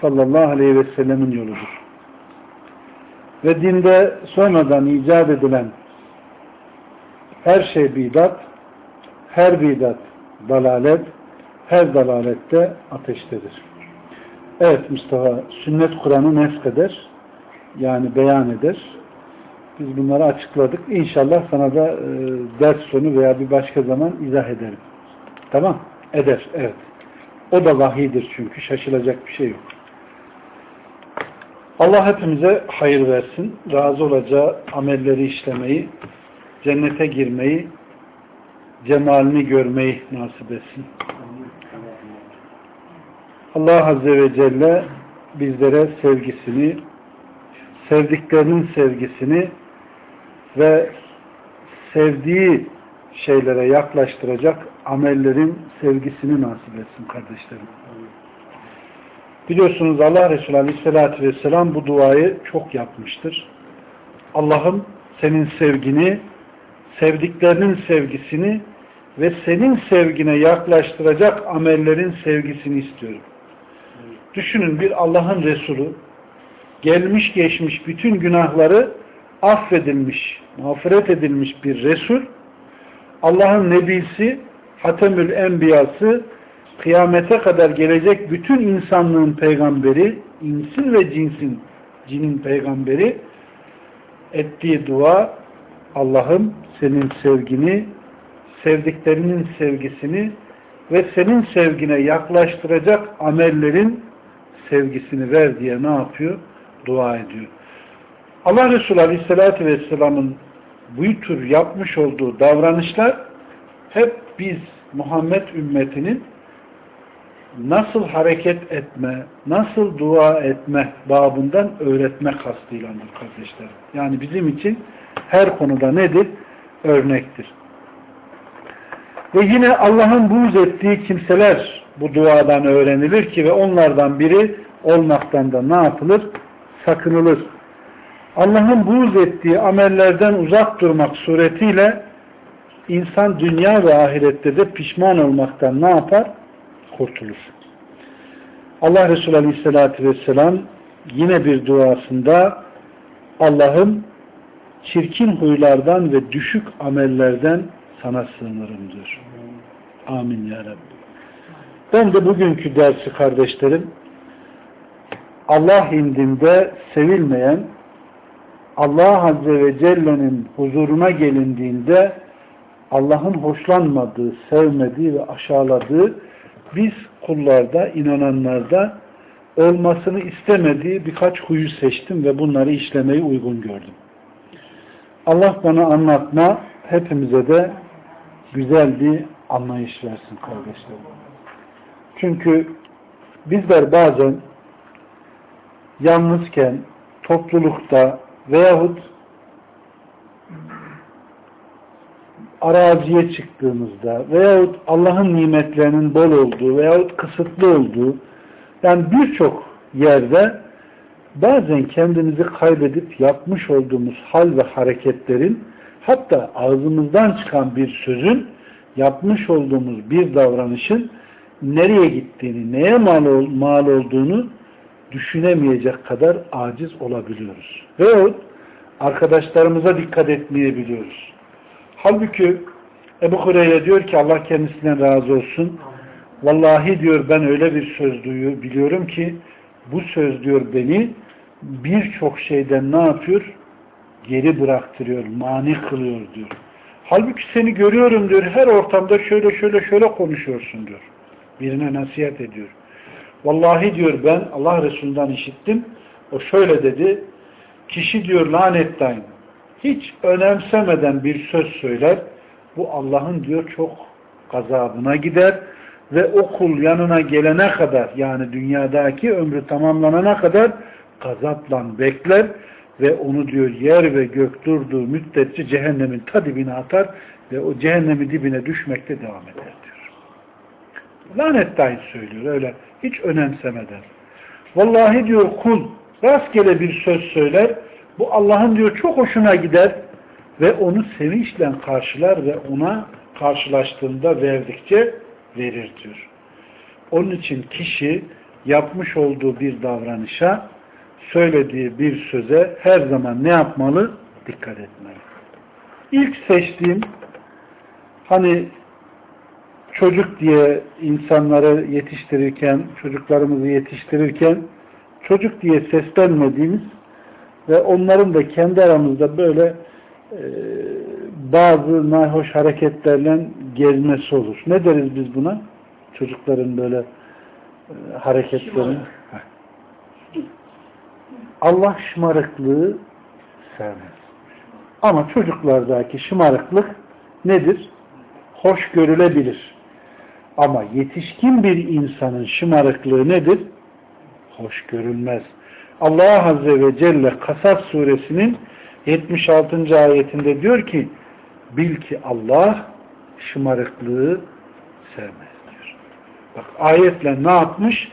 sallallahu aleyhi ve sellemin yoludur. Ve dinde sonradan icat edilen her şey bidat, her bidat dalalet, her dalalette ateştedir. Evet Mustafa, sünnet Kur'an'ı nefkeder, yani beyan eder. Biz bunları açıkladık. İnşallah sana da e, ders sonu veya bir başka zaman izah ederim. Tamam? Eder, evet. O da vahiydir çünkü. Şaşılacak bir şey yok. Allah hepimize hayır versin. Razı olacağı amelleri işlemeyi, cennete girmeyi, cemalini görmeyi nasip etsin. Allah Azze ve Celle bizlere sevgisini, sevdiklerinin sevgisini ve sevdiği şeylere yaklaştıracak amellerin sevgisini nasip etsin kardeşlerim. Biliyorsunuz Allah Resulü Aleyhisselatü Vesselam bu duayı çok yapmıştır. Allah'ım senin sevgini, sevdiklerinin sevgisini ve senin sevgine yaklaştıracak amellerin sevgisini istiyorum. Düşünün bir Allah'ın Resulü gelmiş geçmiş bütün günahları affedilmiş, mağfiret edilmiş bir Resul Allah'ın Nebisi Hatemül Enbiyası kıyamete kadar gelecek bütün insanlığın peygamberi, insin ve cinsin, cinin peygamberi ettiği dua Allah'ım senin sevgini, sevdiklerinin sevgisini ve senin sevgine yaklaştıracak amellerin sevgisini ver diye ne yapıyor? Dua ediyor. Allah Resulü Aleyhisselatü Vesselam'ın bu tür yapmış olduğu davranışlar hep biz Muhammed ümmetinin nasıl hareket etme, nasıl dua etme babından öğretme kastıylandır kardeşlerim. Yani bizim için her konuda nedir? Örnektir. Ve yine Allah'ın buğz ettiği kimseler bu duadan öğrenilir ki ve onlardan biri olmaktan da ne yapılır? Sakınılır. Allah'ın buğz ettiği amellerden uzak durmak suretiyle insan dünya ve ahirette de pişman olmaktan ne yapar? Kurtulur. Allah Resulü Aleyhisselatü Vesselam yine bir duasında Allah'ım çirkin huylardan ve düşük amellerden sana sığınırım diyor. Amin ya Rabbi. Ben de bugünkü dersi kardeşlerim Allah indinde sevilmeyen Allah Azze ve Celle'nin huzuruna gelindiğinde Allah'ın hoşlanmadığı, sevmediği ve aşağıladığı biz kullarda, inananlarda olmasını istemediği birkaç huyu seçtim ve bunları işlemeyi uygun gördüm. Allah bana anlatma, hepimize de güzel bir anlayış versin kardeşlerim. Çünkü bizler bazen yalnızken, toplulukta veyahut araziye çıktığımızda veyahut Allah'ın nimetlerinin bol olduğu veyahut kısıtlı olduğu yani birçok yerde bazen kendimizi kaybedip yapmış olduğumuz hal ve hareketlerin hatta ağzımızdan çıkan bir sözün yapmış olduğumuz bir davranışın nereye gittiğini, neye mal, ol, mal olduğunu düşünemeyecek kadar aciz olabiliyoruz. Veyahut arkadaşlarımıza dikkat etmeyebiliyoruz. Halbuki Ebu Hureyre diyor ki Allah kendisinden razı olsun. Vallahi diyor ben öyle bir söz duyuyor, biliyorum ki bu söz diyor beni birçok şeyden ne yapıyor? Geri bıraktırıyor, mani kılıyor diyor. Halbuki seni görüyorum diyor, her ortamda şöyle şöyle şöyle konuşuyorsun diyor. Birine nasihat ediyor. Vallahi diyor ben Allah Resulü'nden işittim. O şöyle dedi. Kişi diyor lanettayım. Hiç önemsemeden bir söz söyler. Bu Allah'ın diyor çok gazabına gider ve okul yanına gelene kadar yani dünyadaki ömrü tamamlanana kadar gazapla bekler ve onu diyor yer ve gök durduğu müddetçe cehennemin ta dibine atar ve o cehennemi dibine düşmekte devam eder diyor. Lanet dahi söylüyor öyle hiç önemsemeden. Vallahi diyor kul rastgele bir söz söyler bu Allah'ın diyor çok hoşuna gider ve onu sevinçle karşılar ve ona karşılaştığında verdikçe verir diyor. Onun için kişi yapmış olduğu bir davranışa söylediği bir söze her zaman ne yapmalı? Dikkat etmeli. İlk seçtiğim hani çocuk diye insanları yetiştirirken, çocuklarımızı yetiştirirken çocuk diye seslenmediğimiz ve onların da kendi aramızda böyle e, bazı nahoş hareketlerle gezmesi olur. Ne deriz biz buna? Çocukların böyle e, hareketlerini. Allah şımarıklığı sevmez. Ama çocuklardaki şımarıklık nedir? Hoş görülebilir. Ama yetişkin bir insanın şımarıklığı nedir? Hoş görülmez. Allah Azze ve Celle Kasas suresinin 76. ayetinde diyor ki bil ki Allah şımarıklığı sevmez diyor. Bak ayetle ne yapmış?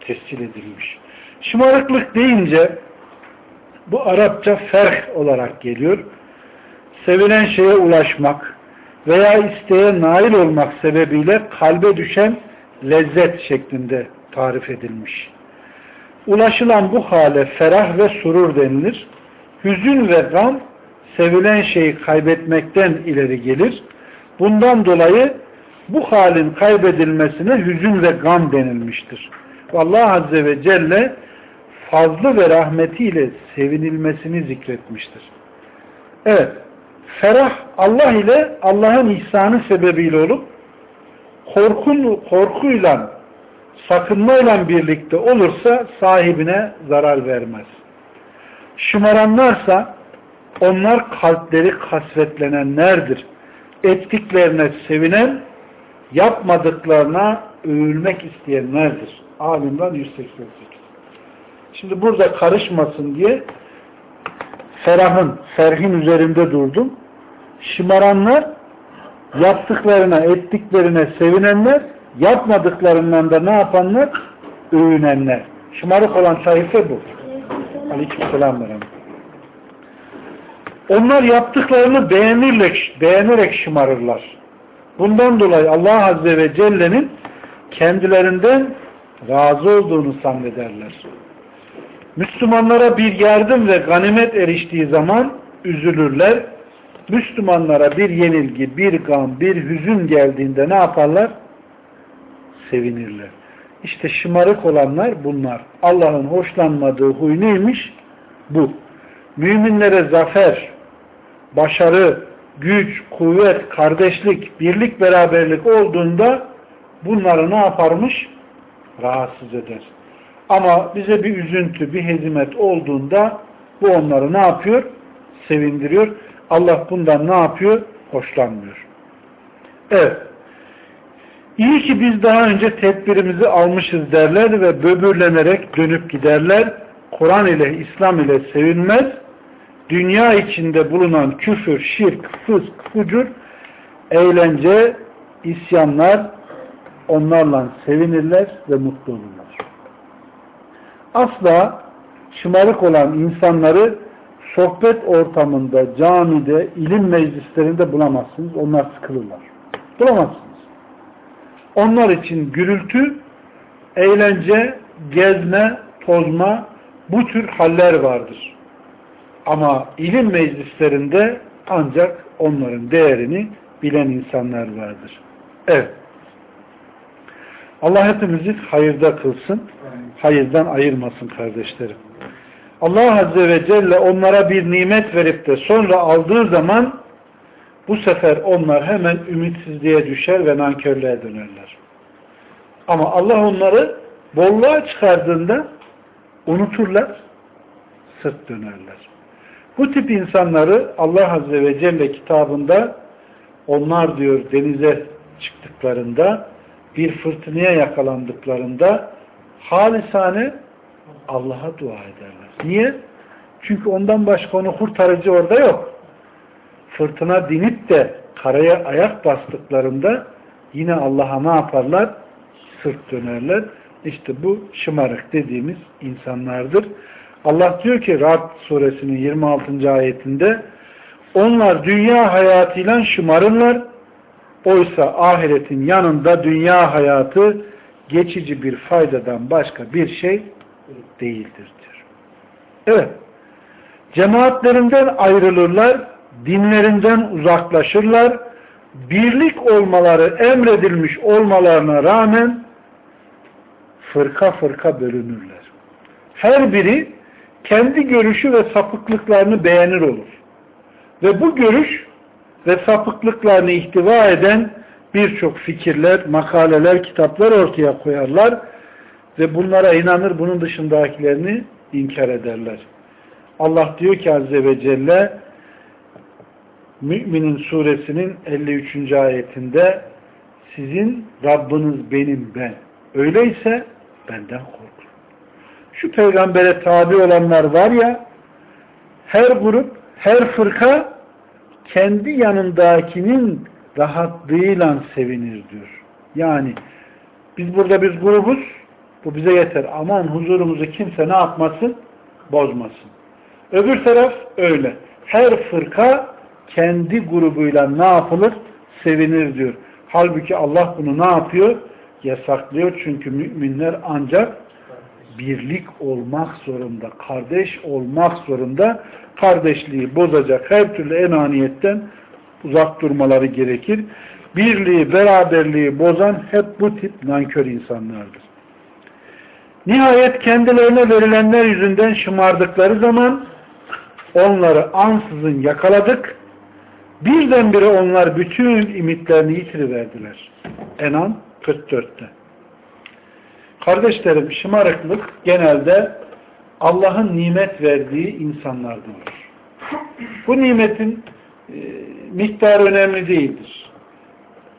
Tescil edilmiş. Şımarıklık deyince bu Arapça ferh olarak geliyor. Sevilen şeye ulaşmak veya isteğe nail olmak sebebiyle kalbe düşen lezzet şeklinde tarif edilmiş. Ulaşılan bu hale ferah ve surur denilir. Hüzün ve gam sevilen şeyi kaybetmekten ileri gelir. Bundan dolayı bu halin kaybedilmesine hüzün ve gam denilmiştir. Allah Azze ve Celle fazlı ve rahmetiyle sevinilmesini zikretmiştir. Evet, ferah Allah ile Allah'ın ihsanı sebebiyle olup korkun, korkuyla sakınmayla birlikte olursa sahibine zarar vermez. Şımaranlarsa onlar kalpleri kasvetlenenlerdir. Ettiklerine sevinen, yapmadıklarına övülmek isteyenlerdir. Alimran 188. Şimdi burada karışmasın diye ferahın, ferhin üzerinde durdum. Şımaranlar yaptıklarına, ettiklerine sevinenler, yapmadıklarından da ne yapanlar? Övünenler. Şımarık olan sayfa bu. Aleykümselam Onlar yaptıklarını beğenirler, beğenerek şımarırlar. Bundan dolayı Allah Azze ve Celle'nin kendilerinden razı olduğunu zannederler. Müslümanlara bir yardım ve ganimet eriştiği zaman üzülürler. Müslümanlara bir yenilgi, bir gam, bir hüzün geldiğinde ne yaparlar? Sevinirler. İşte şımarık olanlar bunlar. Allah'ın hoşlanmadığı huy neymiş? Bu. Müminlere zafer, başarı, güç, kuvvet, kardeşlik, birlik, beraberlik olduğunda bunları ne yaparmış? Rahatsız eder. Ama bize bir üzüntü, bir hezimet olduğunda bu onları ne yapıyor? Sevindiriyor. Allah bundan ne yapıyor? Hoşlanmıyor. Evet. İyi ki biz daha önce tedbirimizi almışız derler ve böbürlenerek dönüp giderler. Kur'an ile, İslam ile sevinmez. Dünya içinde bulunan küfür, şirk, fısk, fucur, eğlence, isyanlar onlarla sevinirler ve mutlu olurlar asla şımarık olan insanları sohbet ortamında, camide, ilim meclislerinde bulamazsınız. Onlar sıkılırlar. Bulamazsınız. Onlar için gürültü, eğlence, gezme, tozma bu tür haller vardır. Ama ilim meclislerinde ancak onların değerini bilen insanlar vardır. Evet. Allah hepimizi hayırda kılsın. Hayırdan ayırmasın kardeşlerim. Allah Azze ve Celle onlara bir nimet verip de sonra aldığı zaman bu sefer onlar hemen ümitsizliğe düşer ve nankörlüğe dönerler. Ama Allah onları bolluğa çıkardığında unuturlar, sırt dönerler. Bu tip insanları Allah Azze ve Celle kitabında onlar diyor denize çıktıklarında bir fırtınaya yakalandıklarında halisane Allah'a dua ederler. Niye? Çünkü ondan başka onu kurtarıcı orada yok. Fırtına dinip de karaya ayak bastıklarında yine Allah'a ne yaparlar? Sırt dönerler. İşte bu şımarık dediğimiz insanlardır. Allah diyor ki Rad suresinin 26. ayetinde onlar dünya hayatıyla şımarırlar. Oysa ahiretin yanında dünya hayatı geçici bir faydadan başka bir şey değildir diyor. Evet. Cemaatlerinden ayrılırlar, dinlerinden uzaklaşırlar, birlik olmaları emredilmiş olmalarına rağmen fırka fırka bölünürler. Her biri kendi görüşü ve sapıklıklarını beğenir olur. Ve bu görüş ve sapıklıklarını ihtiva eden birçok fikirler, makaleler, kitaplar ortaya koyarlar ve bunlara inanır, bunun dışındakilerini inkar ederler. Allah diyor ki Azze ve Celle Müminin suresinin 53. ayetinde sizin Rabbiniz benim ben. Öyleyse benden korkun. Şu peygambere tabi olanlar var ya her grup, her fırka kendi yanındakinin rahatlığıyla sevinir diyor. Yani biz burada biz grubuz bu bize yeter. Aman huzurumuzu kimse ne yapmasın? Bozmasın. Öbür taraf öyle. Her fırka kendi grubuyla ne yapılır? Sevinir diyor. Halbuki Allah bunu ne yapıyor? Yasaklıyor. Çünkü müminler ancak birlik olmak zorunda, kardeş olmak zorunda, kardeşliği bozacak her türlü enaniyetten uzak durmaları gerekir. Birliği, beraberliği bozan hep bu tip nankör insanlardır. Nihayet kendilerine verilenler yüzünden şımardıkları zaman onları ansızın yakaladık. Birdenbire onlar bütün ümitlerini yitiriverdiler. Enam 44'te. Kardeşlerim şımarıklık genelde Allah'ın nimet verdiği insanlarda olur. Bu nimetin e, miktarı önemli değildir.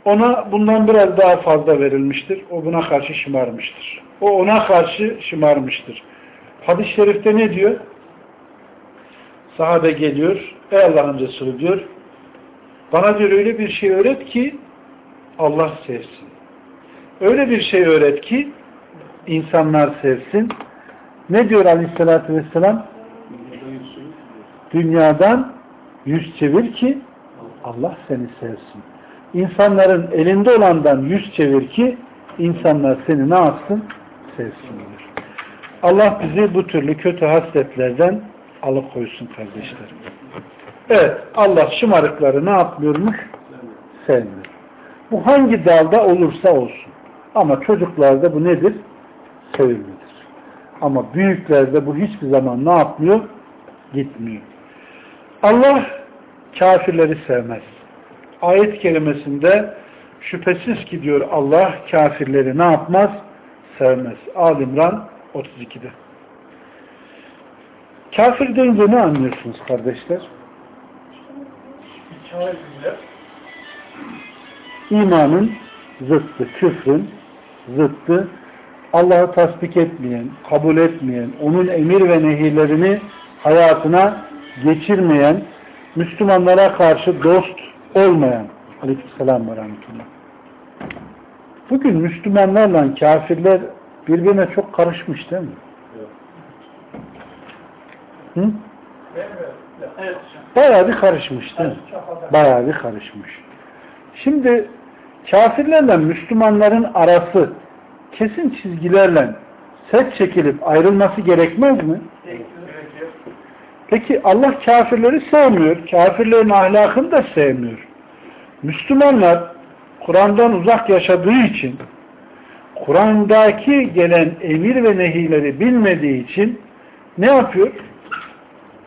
Ona bundan biraz daha fazla verilmiştir. O buna karşı şımarmıştır. O ona karşı şımarmıştır. Hadis-i şerifte ne diyor? Sahabe geliyor. Ey Allah'ın Resulü diyor. Bana diyor öyle bir şey öğret ki Allah sevsin. Öyle bir şey öğret ki insanlar sevsin. Ne diyor aleyhissalatü vesselam? Dünyadan yüz çevir ki Allah seni sevsin. İnsanların elinde olandan yüz çevir ki insanlar seni ne yapsın? Sevsinler. Allah bizi bu türlü kötü hasletlerden alıkoysun kardeşlerim. Evet, Allah şımarıkları ne yapmıyormuş? Sevmiyor. Bu hangi dalda olursa olsun. Ama çocuklarda bu nedir? Sevimlidir. Ama büyüklerde bu hiçbir zaman ne yapmıyor? Gitmiyor. Allah kafirleri sevmez. Ayet kelimesinde şüphesiz ki diyor Allah kafirleri ne yapmaz? Sevmez. Alimran 32'de. Kafir deyince ne anlıyorsunuz kardeşler? İmanın zıttı, küfrün zıttı, Allah'ı tasdik etmeyen, kabul etmeyen, onun emir ve nehirlerini hayatına geçirmeyen, Müslümanlara karşı dost olmayan Aleykümselam ve Rahmetullah. Bugün Müslümanlarla kafirler birbirine çok karışmış değil mi? Hı? Bayağı bir karışmış değil mi? Bayağı bir karışmış. Şimdi kafirlerle Müslümanların arası kesin çizgilerle set çekilip ayrılması gerekmez mi? Peki Allah kafirleri sevmiyor. Kafirlerin ahlakını da sevmiyor. Müslümanlar Kur'an'dan uzak yaşadığı için Kur'an'daki gelen emir ve nehileri bilmediği için ne yapıyor?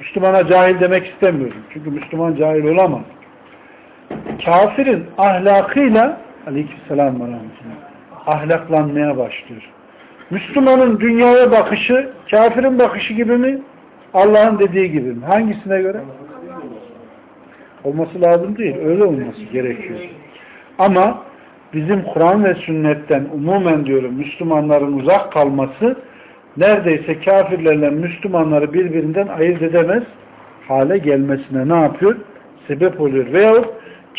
Müslümana cahil demek istemiyorum. Çünkü Müslüman cahil olamaz. Kafirin ahlakıyla aleykümselam ve ahlaklanmaya başlıyor. Müslümanın dünyaya bakışı kafirin bakışı gibi mi? Allah'ın dediği gibi mi? Hangisine göre? Olması lazım değil. Öyle olması gerekiyor. Ama bizim Kur'an ve sünnetten umumen diyorum Müslümanların uzak kalması neredeyse kafirlerle Müslümanları birbirinden ayırt edemez hale gelmesine ne yapıyor? Sebep oluyor. Veyahut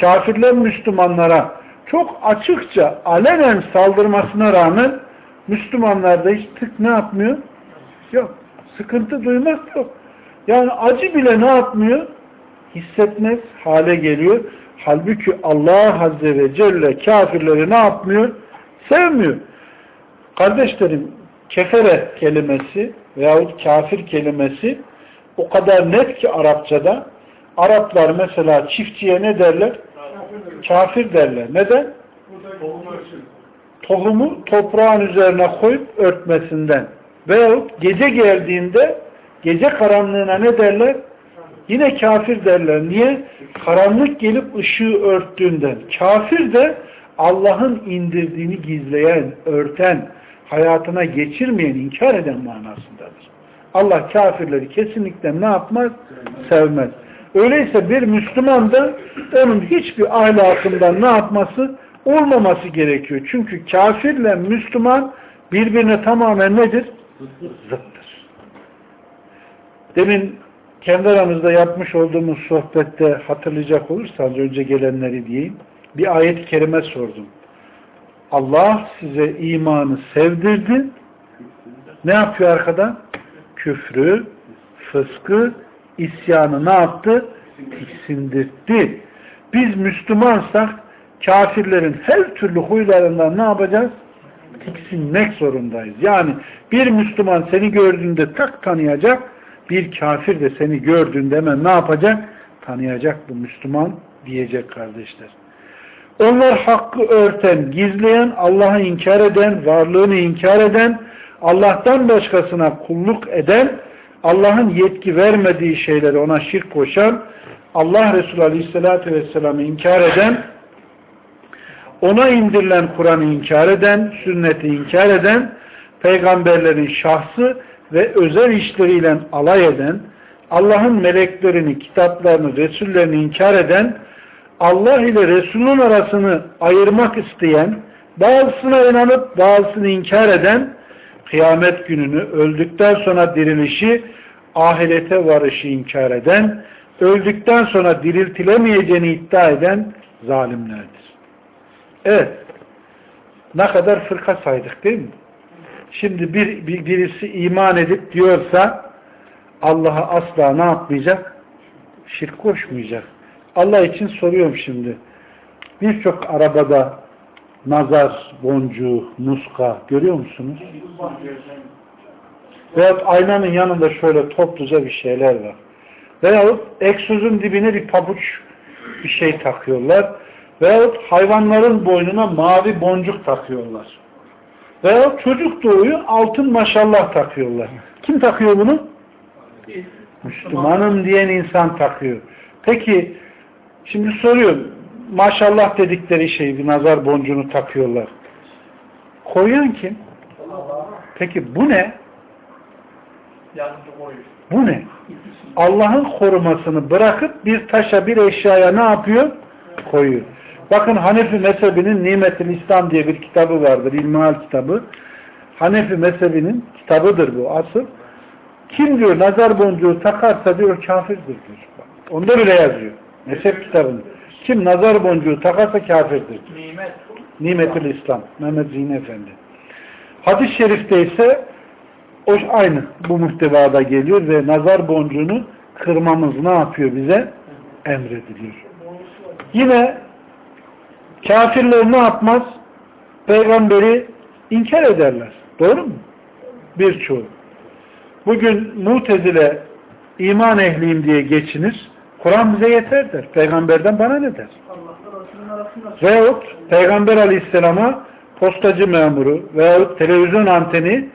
kafirler Müslümanlara çok açıkça alenen saldırmasına rağmen Müslümanlar da hiç tık ne yapmıyor? Yok. Sıkıntı duymak yok. Yani acı bile ne yapmıyor? Hissetmez hale geliyor. Halbuki Allah Azze ve Celle kafirleri ne yapmıyor? Sevmiyor. Kardeşlerim kefere kelimesi veyahut kafir kelimesi o kadar net ki Arapçada Araplar mesela çiftçiye ne derler? Kafir derler. Neden? Tohumu toprağın üzerine koyup örtmesinden. Veyahut gece geldiğinde gece karanlığına ne derler? Yine kafir derler. Niye? Karanlık gelip ışığı örttüğünden. Kafir de Allah'ın indirdiğini gizleyen, örten, hayatına geçirmeyen, inkar eden manasındadır. Allah kafirleri kesinlikle ne yapmaz? Sevmez. Öyleyse bir Müslüman da onun hiçbir ahlakından ne yapması? Olmaması gerekiyor. Çünkü kafirle Müslüman birbirine tamamen nedir? Zıttır. Demin kendi aramızda yapmış olduğumuz sohbette hatırlayacak olursanız önce gelenleri diyeyim. Bir ayet-i kerime sordum. Allah size imanı sevdirdi. Ne yapıyor arkada? Küfrü, fıskı, isyanı ne yaptı? Tiksindirdi. Biz Müslümansak kafirlerin her türlü huylarından ne yapacağız? Tiksinmek zorundayız. Yani bir Müslüman seni gördüğünde tak tanıyacak, bir kafir de seni gördüğünde hemen ne yapacak? Tanıyacak bu Müslüman diyecek kardeşler. Onlar hakkı örten, gizleyen, Allah'ı inkar eden, varlığını inkar eden, Allah'tan başkasına kulluk eden, Allah'ın yetki vermediği şeyleri ona şirk koşan, Allah Resulü Aleyhisselatü Vesselam'ı inkar eden, ona indirilen Kur'an'ı inkar eden, sünneti inkar eden, peygamberlerin şahsı ve özel işleriyle alay eden, Allah'ın meleklerini, kitaplarını, Resullerini inkar eden, Allah ile Resul'ün arasını ayırmak isteyen, bazısına inanıp bazısını inkar eden, kıyamet gününü, öldükten sonra dirilişi, ahirete varışı inkar eden, öldükten sonra diriltilemeyeceğini iddia eden zalimlerdir. Evet, ne kadar fırka saydık değil mi? Şimdi bir, bir birisi iman edip diyorsa Allah'a asla ne yapmayacak? Şirk koşmayacak. Allah için soruyorum şimdi. Birçok arabada nazar, boncuğu, muska görüyor musunuz? Veyahut aynanın yanında şöyle topluca bir şeyler var. Veyahut egzozun dibine bir pabuç bir şey takıyorlar. Veyahut hayvanların boynuna mavi boncuk takıyorlar. Veya çocuk doğuyor altın maşallah takıyorlar. Kim takıyor bunu? Müslümanım diyen insan takıyor. Peki şimdi soruyorum maşallah dedikleri şey bir nazar boncuğunu takıyorlar. Koyan kim? Peki bu ne? Bu ne? Allah'ın korumasını bırakıp bir taşa bir eşyaya ne yapıyor? Koyuyor. Bakın Hanefi mezhebinin Nimetil İslam diye bir kitabı vardır. İlmihal kitabı. Hanefi mezhebinin kitabıdır bu asıl. Kim diyor nazar boncuğu takarsa diyor kafirdir diyor. Onda bile yazıyor. Mezhep kitabında. Kim nazar boncuğu takarsa kafirdir. Nimet. Nimetül İslam. Mehmet Zihni Efendi. Hadis-i şerifte ise o aynı bu muhtevada geliyor ve nazar boncuğunu kırmamız ne yapıyor bize? Emrediliyor. Yine Kafirler ne yapmaz? Peygamberi inkar ederler. Doğru mu? Birçoğu. Bugün mutezile iman ehliyim diye geçinir. Kur'an bize yeter der. Peygamberden bana ne der? Veyahut Peygamber aleyhisselama postacı memuru veyahut televizyon anteni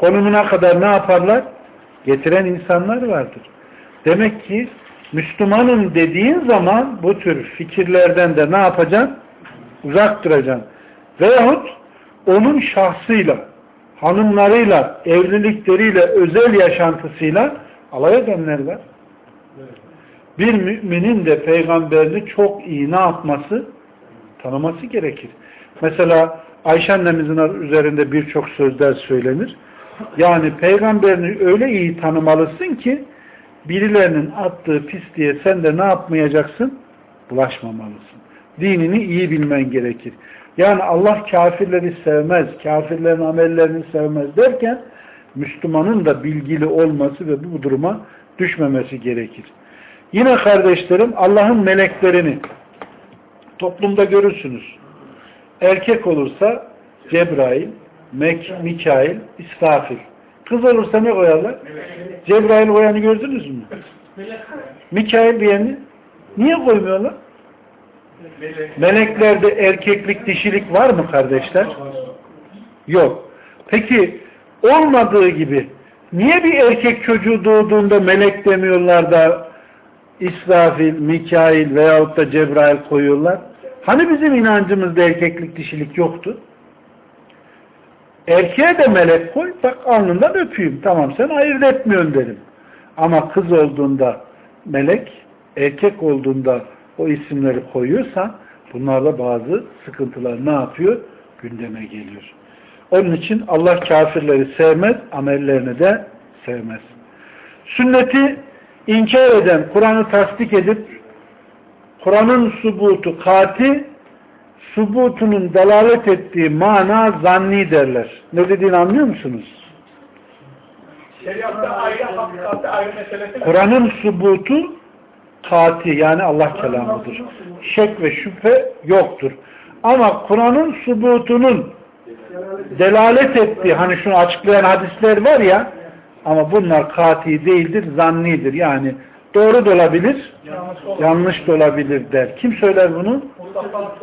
konumuna kadar ne yaparlar? Getiren insanlar vardır. Demek ki Müslümanım dediğin zaman bu tür fikirlerden de ne yapacaksın? uzak duracaksın. Veyahut onun şahsıyla, hanımlarıyla, evlilikleriyle, özel yaşantısıyla alay edenler var. Bir müminin de peygamberini çok iyi ne yapması? Tanıması gerekir. Mesela Ayşe annemizin üzerinde birçok sözler söylenir. Yani peygamberini öyle iyi tanımalısın ki birilerinin attığı pisliğe sen de ne yapmayacaksın? Bulaşmamalısın. Dinini iyi bilmen gerekir. Yani Allah kafirleri sevmez, kafirlerin amellerini sevmez derken Müslümanın da bilgili olması ve bu duruma düşmemesi gerekir. Yine kardeşlerim Allah'ın meleklerini toplumda görürsünüz. Erkek olursa Cebrail, Mek, Mikail, İsrafil. Kız olursa ne koyarlar? Cebrail koyanı gördünüz mü? Mikail diyeni niye koymuyorlar? Meleklerde erkeklik, dişilik var mı kardeşler? Yok. Peki olmadığı gibi niye bir erkek çocuğu doğduğunda melek demiyorlar da İsrafil, Mikail veyahut da Cebrail koyuyorlar? Hani bizim inancımızda erkeklik, dişilik yoktu? Erkeğe de melek koy, bak alnından öpeyim. Tamam sen ayırt etmiyorsun derim. Ama kız olduğunda melek, erkek olduğunda o isimleri koyuyorsa bunlarda bazı sıkıntılar ne yapıyor? Gündeme geliyor. Onun için Allah kafirleri sevmez, amellerini de sevmez. Sünneti inkar eden, Kur'an'ı tasdik edip Kur'an'ın subutu kati subutunun dalalet ettiği mana zanni derler. Ne dediğini anlıyor musunuz? Kur'an'ın subutu kati yani Allah kelamıdır. Şek ve şüphe yoktur. Ama Kur'an'ın subutunun delalet ettiği hani şunu açıklayan hadisler var ya ama bunlar kati değildir, zannidir. Yani doğru da olabilir, yanlış da olabilir der. Kim söyler bunu?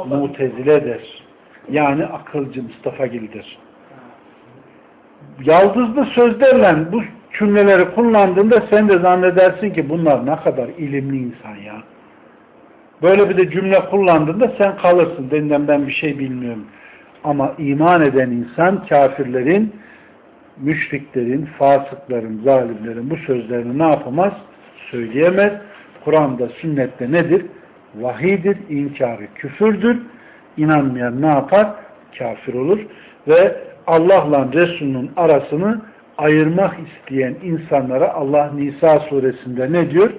Mutezile der. Yani akılcı Mustafa Gil'dir. Yaldızlı sözlerle bu cümleleri kullandığında sen de zannedersin ki bunlar ne kadar ilimli insan ya. Böyle bir de cümle kullandığında sen kalırsın. Denilen ben bir şey bilmiyorum. Ama iman eden insan kafirlerin, müşriklerin, fasıkların, zalimlerin bu sözlerini ne yapamaz? Söyleyemez. Kur'an'da, sünnette nedir? Vahidir, inkarı küfürdür. İnanmayan ne yapar? Kafir olur. Ve Allah'la Resul'ün arasını ayırmak isteyen insanlara Allah Nisa suresinde ne diyor?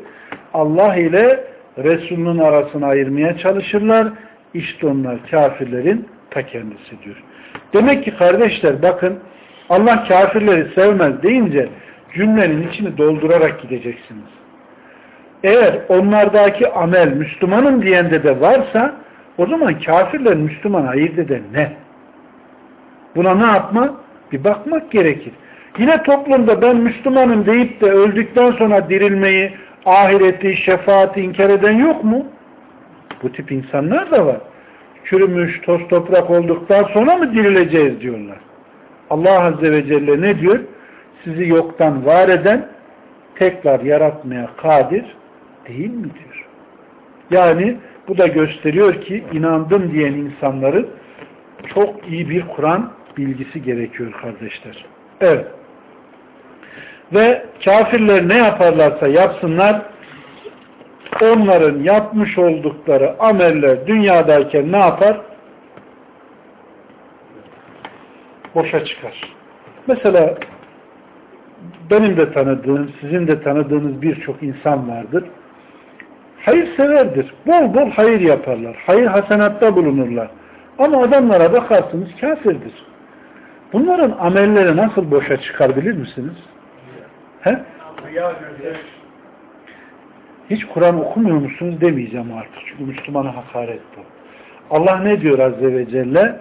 Allah ile Resul'ün arasını ayırmaya çalışırlar. İşte onlar kafirlerin ta kendisi diyor. Demek ki kardeşler bakın Allah kafirleri sevmez deyince cümlenin içini doldurarak gideceksiniz. Eğer onlardaki amel Müslümanın diyende de varsa o zaman kafirler Müslüman ayırt eden ne? Buna ne yapma? Bir bakmak gerekir. Yine toplumda ben Müslümanım deyip de öldükten sonra dirilmeyi, ahireti, şefaati inkar eden yok mu? Bu tip insanlar da var. Çürümüş, toz toprak olduktan sonra mı dirileceğiz diyorlar. Allah Azze ve Celle ne diyor? Sizi yoktan var eden, tekrar yaratmaya kadir değil mi diyor. Yani bu da gösteriyor ki inandım diyen insanların çok iyi bir Kur'an bilgisi gerekiyor kardeşler. Evet. Ve kafirler ne yaparlarsa yapsınlar onların yapmış oldukları ameller dünyadayken ne yapar? Boşa çıkar. Mesela benim de tanıdığım, sizin de tanıdığınız birçok insan vardır. Hayırseverdir. Bol bol hayır yaparlar. Hayır hasenatta bulunurlar. Ama adamlara bakarsınız kafirdir. Bunların amelleri nasıl boşa çıkar bilir misiniz? He? Hiç Kur'an okumuyor musunuz demeyeceğim artık. Çünkü Müslümana hakaret bu. Allah ne diyor Azze ve Celle?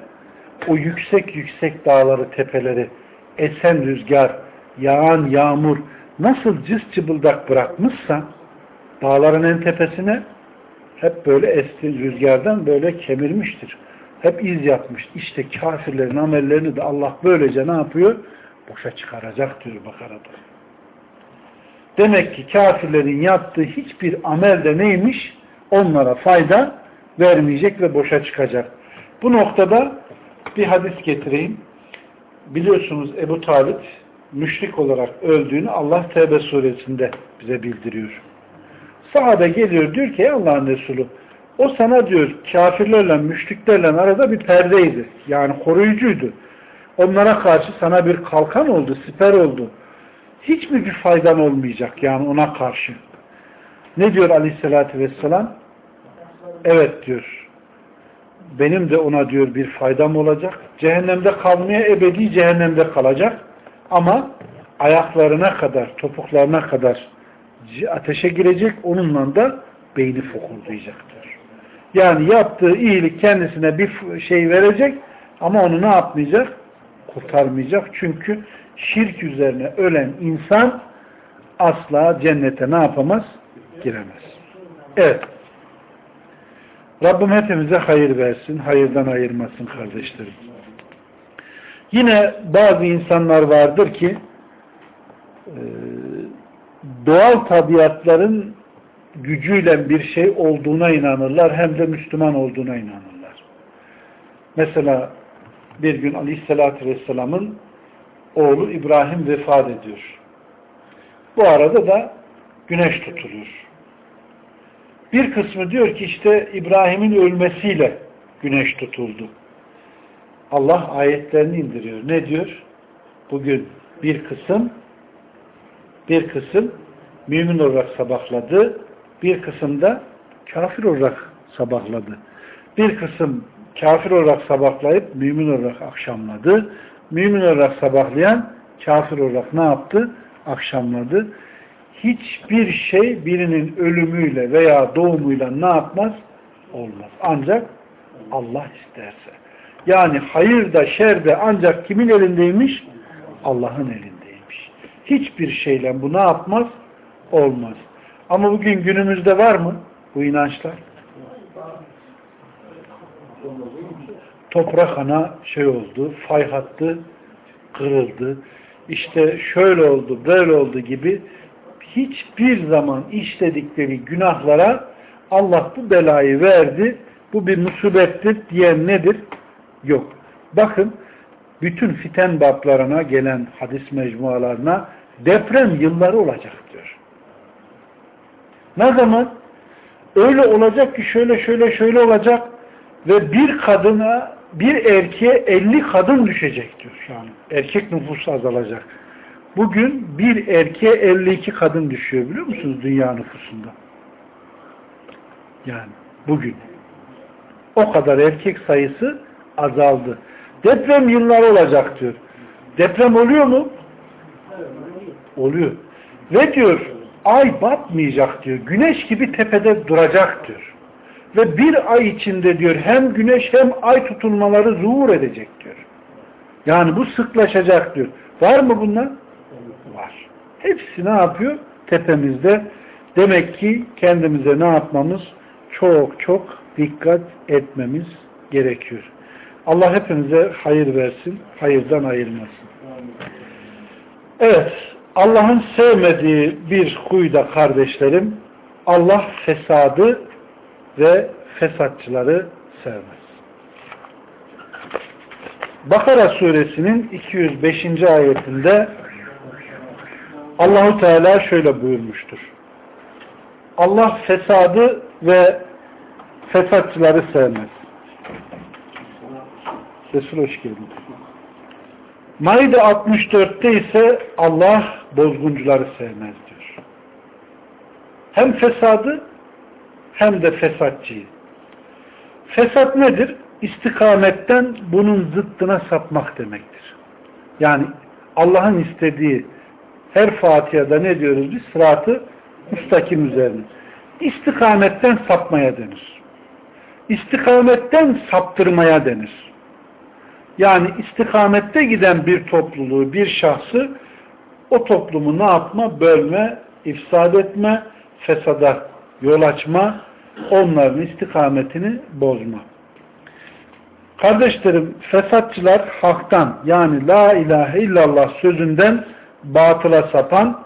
O yüksek yüksek dağları, tepeleri, esen rüzgar, yağan yağmur nasıl cız çıbıldak bırakmışsa dağların en tepesine hep böyle esti rüzgardan böyle kemirmiştir. Hep iz yapmış. İşte kafirlerin amellerini de Allah böylece ne yapıyor? Boşa çıkaracak diyor Bakara'da. Demek ki kafirlerin yaptığı hiçbir amel de neymiş? Onlara fayda vermeyecek ve boşa çıkacak. Bu noktada bir hadis getireyim. Biliyorsunuz Ebu Talip müşrik olarak öldüğünü Allah Tevbe suresinde bize bildiriyor. Sahabe geliyor diyor ki Allah'ın Resulü O sana diyor kafirlerle, müşriklerle arada bir perdeydi. Yani koruyucuydu. Onlara karşı sana bir kalkan oldu, siper oldu. Hiç mi bir faydan olmayacak yani ona karşı? Ne diyor aleyhissalatü vesselam? Evet diyor. Benim de ona diyor bir faydam olacak. Cehennemde kalmaya ebedi cehennemde kalacak. Ama ayaklarına kadar, topuklarına kadar ateşe girecek. Onunla da beyni fokurdayacaktır. Yani yaptığı iyilik kendisine bir şey verecek ama onu ne yapmayacak? Kurtarmayacak. Çünkü şirk üzerine ölen insan asla cennete ne yapamaz? Giremez. Evet. Rabbim hepimize hayır versin, hayırdan ayırmasın kardeşlerim. Yine bazı insanlar vardır ki e, doğal tabiatların gücüyle bir şey olduğuna inanırlar hem de Müslüman olduğuna inanırlar. Mesela bir gün Aleyhisselatü Vesselam'ın oğlu İbrahim vefat ediyor. Bu arada da güneş tutuluyor. Bir kısmı diyor ki işte İbrahim'in ölmesiyle güneş tutuldu. Allah ayetlerini indiriyor. Ne diyor? Bugün bir kısım bir kısım mümin olarak sabahladı. Bir kısım da kafir olarak sabahladı. Bir kısım kafir olarak sabahlayıp mümin olarak akşamladı. Mümin olarak sabahlayan kafir olarak ne yaptı? Akşamladı hiçbir şey birinin ölümüyle veya doğumuyla ne yapmaz? Olmaz. Ancak Allah isterse. Yani hayır da şer de ancak kimin elindeymiş? Allah'ın elindeymiş. Hiçbir şeyle bu ne yapmaz? Olmaz. Ama bugün günümüzde var mı bu inançlar? Toprak ana şey oldu, fay hattı kırıldı. İşte şöyle oldu, böyle oldu gibi hiçbir zaman işledikleri günahlara Allah bu belayı verdi, bu bir musibettir diyen nedir? Yok. Bakın bütün fiten bablarına gelen hadis mecmualarına deprem yılları olacak diyor. Ne zaman? Öyle olacak ki şöyle şöyle şöyle olacak ve bir kadına bir erkeğe 50 kadın düşecek diyor şu an. Erkek nüfusu azalacak. Bugün bir erkeğe 52 kadın düşüyor biliyor musunuz dünya nüfusunda? Yani bugün. O kadar erkek sayısı azaldı. Deprem yılları olacak diyor. Deprem oluyor mu? Oluyor. Ve diyor ay batmayacak diyor. Güneş gibi tepede duracak diyor. Ve bir ay içinde diyor hem güneş hem ay tutulmaları zuhur edecek diyor. Yani bu sıklaşacak diyor. Var mı bunlar? Var. Hepsi ne yapıyor? Tepemizde. Demek ki kendimize ne yapmamız? Çok çok dikkat etmemiz gerekiyor. Allah hepimize hayır versin, hayırdan ayırmasın. Evet, Allah'ın sevmediği bir huyda kardeşlerim, Allah fesadı ve fesatçıları sevmez. Bakara suresinin 205. ayetinde Allahu Teala şöyle buyurmuştur. Allah fesadı ve fesatçıları sevmez. Resul hoş geldin. Maide 64'te ise Allah bozguncuları sevmez diyor. Hem fesadı hem de fesatçıyı. Fesat nedir? İstikametten bunun zıttına sapmak demektir. Yani Allah'ın istediği her Fatiha'da ne diyoruz biz? Sıratı müstakim üzerine. İstikametten sapmaya denir. İstikametten saptırmaya denir. Yani istikamette giden bir topluluğu, bir şahsı o toplumu ne yapma? Bölme, ifsad etme, fesada yol açma, onların istikametini bozma. Kardeşlerim, fesatçılar haktan yani la ilahe illallah sözünden batıla sapan,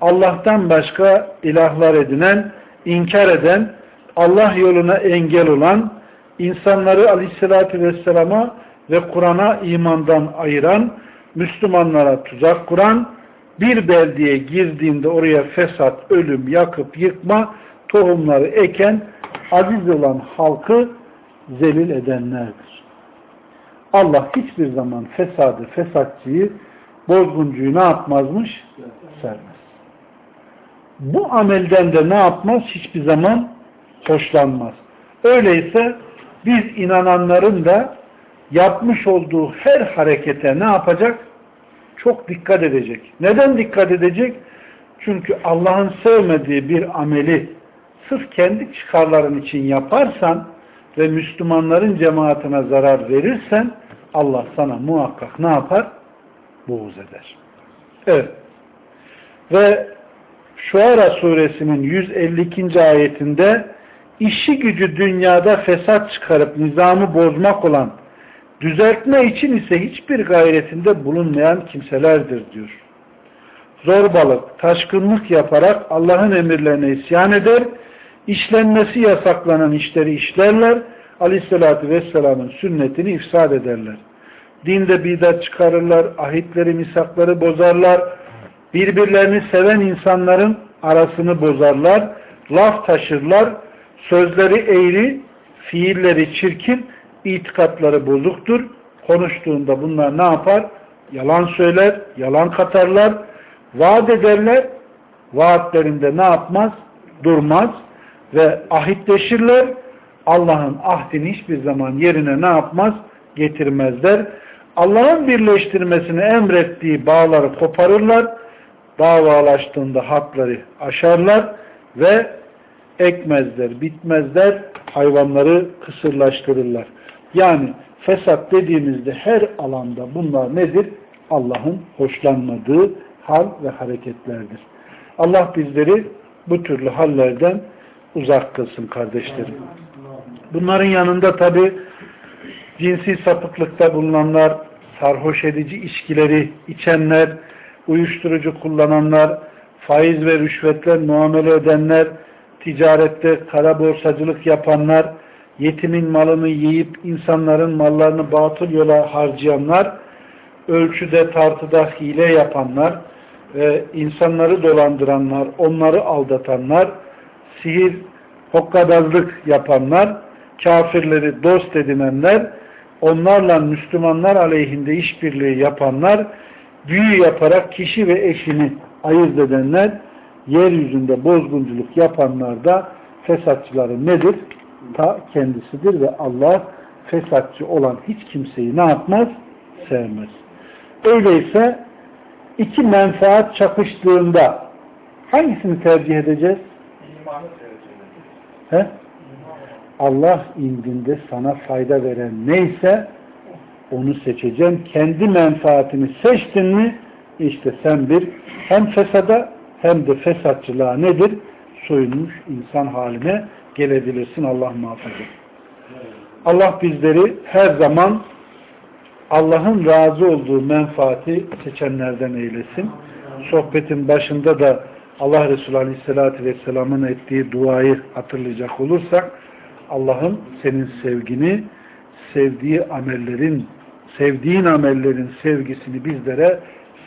Allah'tan başka ilahlar edinen, inkar eden, Allah yoluna engel olan, insanları aleyhissalatü vesselama ve Kur'an'a imandan ayıran, Müslümanlara tuzak kuran, bir beldeye girdiğinde oraya fesat, ölüm, yakıp yıkma, tohumları eken aziz olan halkı zelil edenlerdir. Allah hiçbir zaman fesadı, fesatçıyı, bozguncuyu ne yapmazmış? Sermez. Bu amelden de ne yapmaz? Hiçbir zaman hoşlanmaz. Öyleyse biz inananların da yapmış olduğu her harekete ne yapacak? Çok dikkat edecek. Neden dikkat edecek? Çünkü Allah'ın sevmediği bir ameli sırf kendi çıkarların için yaparsan ve Müslümanların cemaatine zarar verirsen Allah sana muhakkak ne yapar? Buğz eder. Evet. Ve Şuara suresinin 152. ayetinde işi gücü dünyada fesat çıkarıp nizamı bozmak olan düzeltme için ise hiçbir gayretinde bulunmayan kimselerdir diyor. Zorbalık, taşkınlık yaparak Allah'ın emirlerine isyan eder, işlenmesi yasaklanan işleri işlerler, aleyhissalatü vesselamın sünnetini ifsad ederler. Dinde bidat çıkarırlar, ahitleri, misakları bozarlar, birbirlerini seven insanların arasını bozarlar, laf taşırlar, sözleri eğri, fiilleri çirkin, itikatları bozuktur. Konuştuğunda bunlar ne yapar? Yalan söyler, yalan katarlar, vaat ederler, vaatlerinde ne yapmaz? Durmaz ve ahitleşirler. Allah'ın ahdini hiçbir zaman yerine ne yapmaz? Getirmezler. Allah'ın birleştirmesini emrettiği bağları koparırlar. Davalaştığında hakları aşarlar ve ekmezler, bitmezler, hayvanları kısırlaştırırlar. Yani fesat dediğimizde her alanda bunlar nedir? Allah'ın hoşlanmadığı hal ve hareketlerdir. Allah bizleri bu türlü hallerden uzak kılsın kardeşlerim. Bunların yanında tabi cinsi sapıklıkta bulunanlar, sarhoş edici içkileri içenler, uyuşturucu kullananlar, faiz ve rüşvetler muamele edenler, ticarette kara borsacılık yapanlar, yetimin malını yiyip insanların mallarını batıl yola harcayanlar, ölçüde tartıda hile yapanlar ve insanları dolandıranlar, onları aldatanlar, sihir, hokkabazlık yapanlar, kafirleri dost edinenler, onlarla Müslümanlar aleyhinde işbirliği yapanlar, büyü yaparak kişi ve eşini ayırt edenler, yeryüzünde bozgunculuk yapanlar da fesatçıların nedir? Ta kendisidir ve Allah fesatçı olan hiç kimseyi ne yapmaz? Sevmez. Öyleyse iki menfaat çakıştığında hangisini tercih edeceğiz? He? Allah indinde sana fayda veren neyse onu seçeceğim. Kendi menfaatini seçtin mi işte sen bir hem fesada hem de fesatçılığa nedir? Soyunmuş insan haline gelebilirsin. Allah muhafaza. Allah bizleri her zaman Allah'ın razı olduğu menfaati seçenlerden eylesin. Sohbetin başında da Allah Resulü Aleyhisselatü Vesselam'ın ettiği duayı hatırlayacak olursak Allah'ın senin sevgini, sevdiği amellerin, sevdiğin amellerin sevgisini bizlere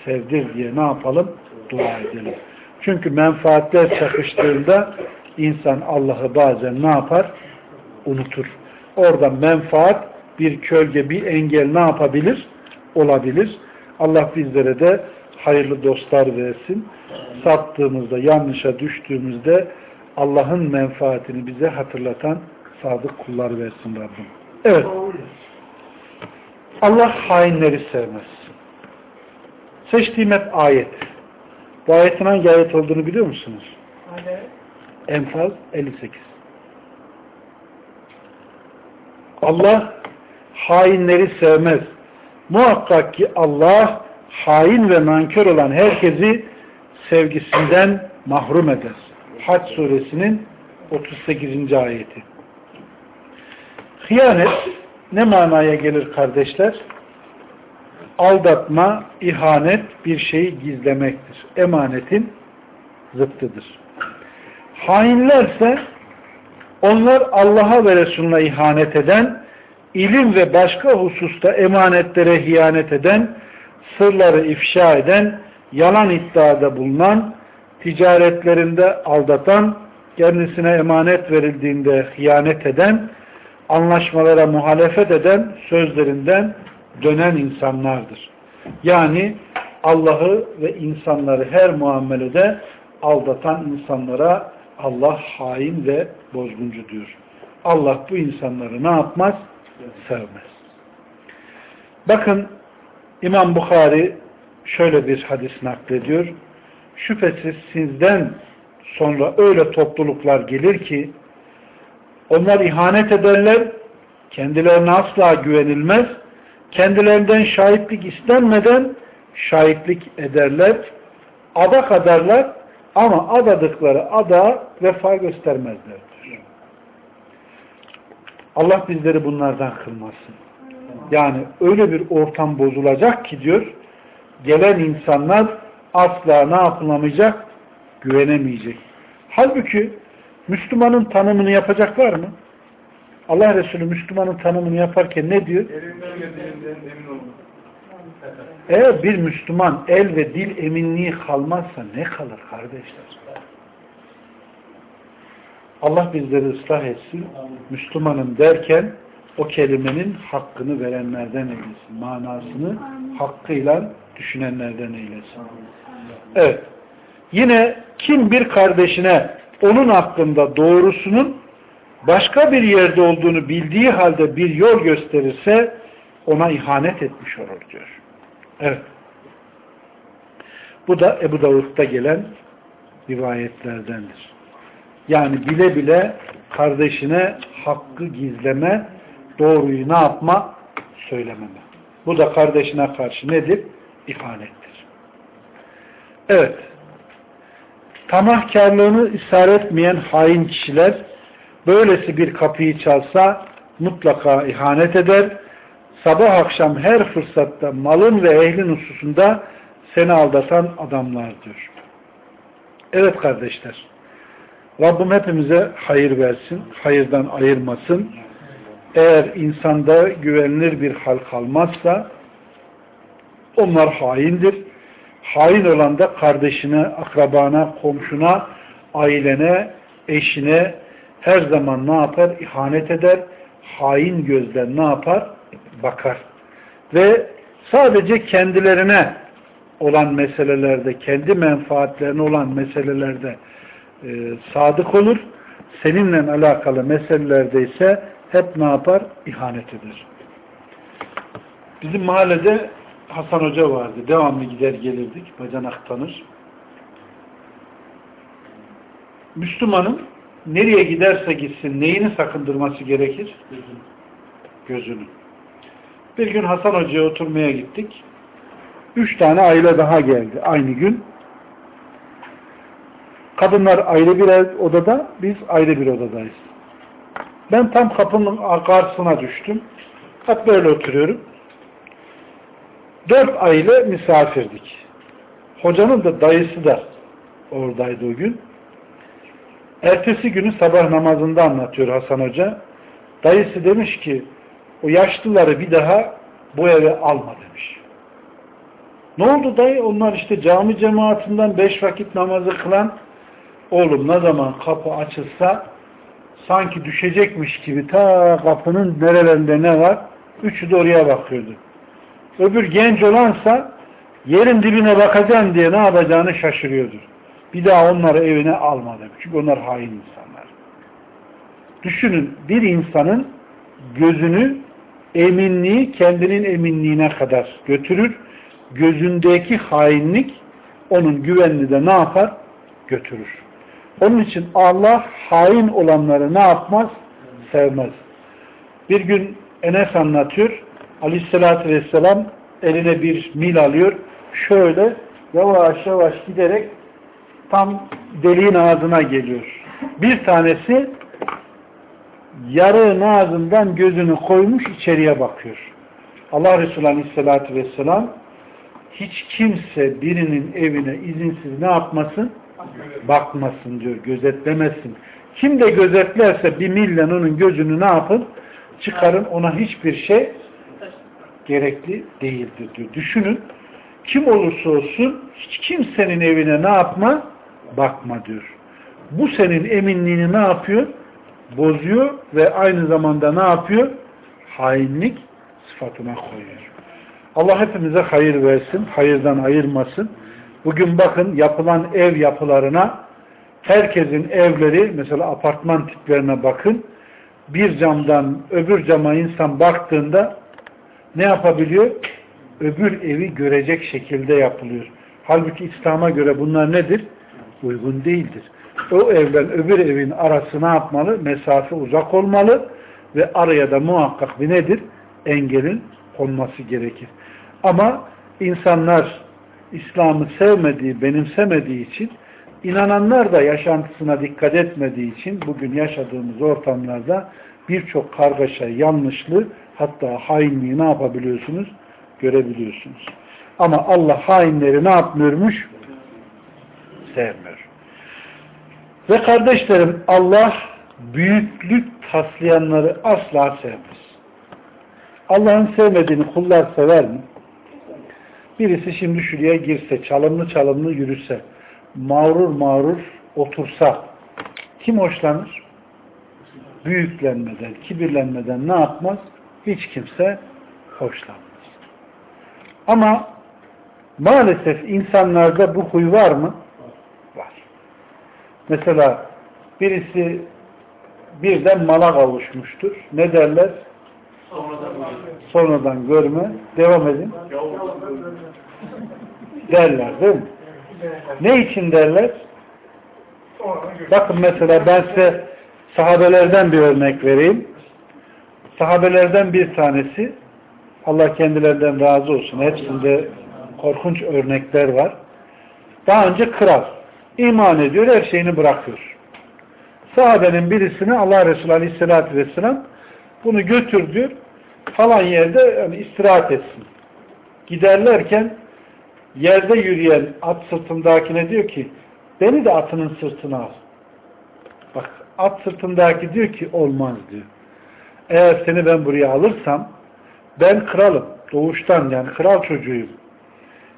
sevdir diye ne yapalım? Dua edelim. Çünkü menfaatler çakıştığında insan Allah'ı bazen ne yapar? Unutur. Orada menfaat bir kölge, bir engel ne yapabilir? Olabilir. Allah bizlere de hayırlı dostlar versin. Sattığımızda, yanlışa düştüğümüzde Allah'ın menfaatini bize hatırlatan sadık kullar versin Rabbim. Evet. Allah hainleri sevmez. Seçtiğim hep ayet. Bu ayetin hangi ayet olduğunu biliyor musunuz? Evet. Enfal 58. Allah hainleri sevmez. Muhakkak ki Allah hain ve nankör olan herkesi sevgisinden mahrum eder. Hac suresinin 38. ayeti. Hıyanet ne manaya gelir kardeşler? Aldatma, ihanet bir şeyi gizlemektir. Emanetin zıttıdır. Hainlerse onlar Allah'a ve Resulüne ihanet eden, ilim ve başka hususta emanetlere hiyanet eden, sırları ifşa eden, yalan iddiada bulunan, ticaretlerinde aldatan, kendisine emanet verildiğinde hıyanet eden, anlaşmalara muhalefet eden, sözlerinden dönen insanlardır. Yani Allah'ı ve insanları her muamelede aldatan insanlara Allah hain ve bozguncu diyor. Allah bu insanları ne yapmaz? Sevmez. Bakın İmam Bukhari şöyle bir hadis naklediyor. Şüphesiz sizden sonra öyle topluluklar gelir ki onlar ihanet ederler, kendilerine asla güvenilmez, kendilerinden şahitlik istenmeden şahitlik ederler, ada kadarlar ama adadıkları ada vefa göstermezler. Allah bizleri bunlardan kılmasın. Yani öyle bir ortam bozulacak ki diyor, gelen insanlar asla ne yapılamayacak? Güvenemeyecek. Halbuki Müslümanın tanımını yapacaklar mı? Allah Resulü Müslümanın tanımını yaparken ne diyor? Eğer bir Müslüman el ve dil eminliği kalmazsa ne kalır kardeşler? Allah bizleri ıslah etsin. Müslümanın derken o kelimenin hakkını verenlerden eylesin. Manasını hakkıyla düşünenlerden eylesin. Evet. Yine kim bir kardeşine onun hakkında doğrusunun başka bir yerde olduğunu bildiği halde bir yol gösterirse ona ihanet etmiş olur diyor. Evet. Bu da Ebu Davud'da gelen rivayetlerdendir. Yani bile bile kardeşine hakkı gizleme, doğruyu ne yapma? Söylememe. Bu da kardeşine karşı nedir? İhanettir. Evet. Tamahkarlığını isar etmeyen hain kişiler böylesi bir kapıyı çalsa mutlaka ihanet eder. Sabah akşam her fırsatta malın ve ehlin hususunda seni aldatan adamlar diyor. Evet kardeşler. Rabbim hepimize hayır versin, hayırdan ayırmasın. Eğer insanda güvenilir bir hal kalmazsa onlar haindir. Hain olan da kardeşine, akrabana, komşuna, ailene, eşine her zaman ne yapar? İhanet eder. Hain gözden ne yapar? Bakar. Ve sadece kendilerine olan meselelerde, kendi menfaatlerine olan meselelerde e, sadık olur. Seninle alakalı meselelerde ise hep ne yapar? İhanet eder. Bizim mahallede Hasan Hoca vardı. Devamlı gider gelirdik. Bacanak tanır. Müslümanın nereye giderse gitsin neyini sakındırması gerekir? Gözünü. Bir gün Hasan Hoca'ya oturmaya gittik. Üç tane aile daha geldi aynı gün. Kadınlar ayrı bir odada, biz ayrı bir odadayız. Ben tam kapının karşısına düştüm. Hep böyle oturuyorum. Dört aile misafirdik. Hocanın da dayısı da oradaydı o gün. Ertesi günü sabah namazında anlatıyor Hasan Hoca. Dayısı demiş ki o yaşlıları bir daha bu eve alma demiş. Ne oldu dayı? Onlar işte cami cemaatinden beş vakit namazı kılan oğlum ne zaman kapı açılsa sanki düşecekmiş gibi ta kapının nerelerinde ne var? Üçü de oraya bakıyordu. Öbür genç olansa yerin dibine bakacağım diye ne yapacağını şaşırıyordu. Bir daha onları evine alma demiş. Çünkü onlar hain insanlar. Düşünün bir insanın gözünü eminliği kendinin eminliğine kadar götürür. Gözündeki hainlik onun güvenli de ne yapar? Götürür. Onun için Allah hain olanları ne yapmaz? Sevmez. Bir gün Enes anlatıyor. Aleyhissalatü vesselam eline bir mil alıyor. Şöyle yavaş yavaş giderek tam deliğin ağzına geliyor. Bir tanesi yarığın ağzından gözünü koymuş içeriye bakıyor. Allah Resulü Aleyhisselatü Vesselam hiç kimse birinin evine izinsiz ne yapmasın? Bakmasın diyor, gözetlemesin. Kim de gözetlerse bir millen onun gözünü ne yapın? Çıkarın ona hiçbir şey gerekli değildir diyor. Düşünün kim olursa olsun hiç kimsenin evine ne yapma? Bakma diyor. bu senin eminliğini ne yapıyor? Bozuyor ve aynı zamanda ne yapıyor? Hainlik sıfatına koyuyor. Allah hepimize hayır versin, hayırdan ayırmasın. Bugün bakın yapılan ev yapılarına herkesin evleri mesela apartman tiplerine bakın. Bir camdan öbür cama insan baktığında ne yapabiliyor? Öbür evi görecek şekilde yapılıyor. Halbuki İslam'a göre bunlar nedir? Uygun değildir. O evden öbür evin arası ne yapmalı? Mesafe uzak olmalı ve araya da muhakkak bir nedir? Engelin konması gerekir. Ama insanlar İslam'ı sevmediği, benimsemediği için inananlar da yaşantısına dikkat etmediği için bugün yaşadığımız ortamlarda birçok kargaşa, yanlışlığı hatta hainliği ne yapabiliyorsunuz? Görebiliyorsunuz. Ama Allah hainleri ne yapmıyormuş? Sevmiyor. Ve kardeşlerim Allah büyüklük taslayanları asla sevmez. Allah'ın sevmediğini kullar sever mi? Birisi şimdi şuraya girse, çalımlı çalımlı yürüse, mağrur mağrur otursa, kim hoşlanır? Büyüklenmeden, kibirlenmeden ne yapmaz? Hiç kimse hoşlanmaz. Ama maalesef insanlarda bu huy var mı? Var. Mesela birisi birden mala kavuşmuştur. Ne derler? Sonradan görme. Devam edin. Derler değil mi? Ne için derler? Bakın mesela ben size sahabelerden bir örnek vereyim. Sahabelerden bir tanesi Allah kendilerinden razı olsun. Hepsinde korkunç örnekler var. Daha önce kral. iman ediyor, her şeyini bırakıyor. Sahabenin birisine Allah Resulü Aleyhisselatü Vesselam bunu götür diyor. Falan yerde yani istirahat etsin. Giderlerken yerde yürüyen at sırtındakine diyor ki beni de atının sırtına al. Bak at sırtındaki diyor ki olmaz diyor. Eğer seni ben buraya alırsam ben kralım. Doğuştan yani kral çocuğuyum.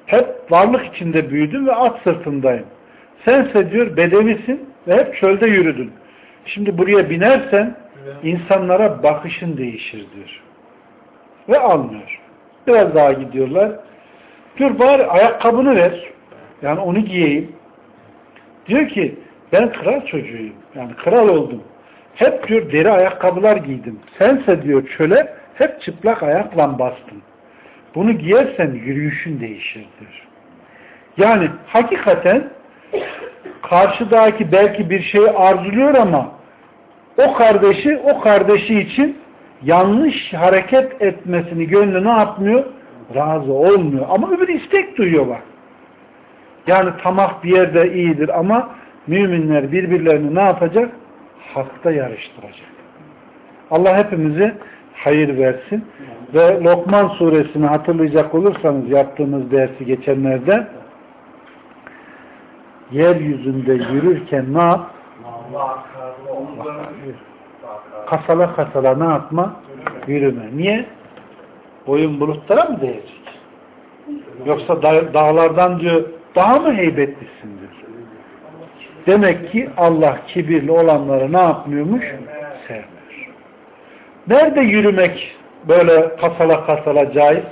Hep varlık içinde büyüdüm ve at sırtındayım. Sense diyor bedevisin ve hep çölde yürüdün. Şimdi buraya binersen insanlara bakışın değişir diyor. Ve almıyor. Biraz daha gidiyorlar. Diyor bari ayakkabını ver. Yani onu giyeyim. Diyor ki ben kral çocuğuyum. Yani kral oldum. Hep diyor deri ayakkabılar giydim. Sense diyor çöle hep çıplak ayakla bastın. Bunu giyersen yürüyüşün değişir diyor. Yani hakikaten karşıdaki belki bir şeyi arzuluyor ama o kardeşi o kardeşi için yanlış hareket etmesini gönlü ne? Razı olmuyor. Ama öbür istek duyuyor bak. Yani tamah bir yerde iyidir ama müminler birbirlerini ne yapacak? Hakta yarıştıracak. Allah hepimizi hayır versin. Ve Lokman suresini hatırlayacak olursanız yaptığımız dersi geçenlerde yeryüzünde yürürken ne yap? Kasala kasala ne yapma? Yürüme. Niye? Boyun bulutlara mı değecek? Yoksa dağlardan diyor daha mı heybetlisin diyor. Demek ki Allah kibirli olanları ne yapmıyormuş? Sevmiyor. Nerede yürümek böyle kasala kasala caiz?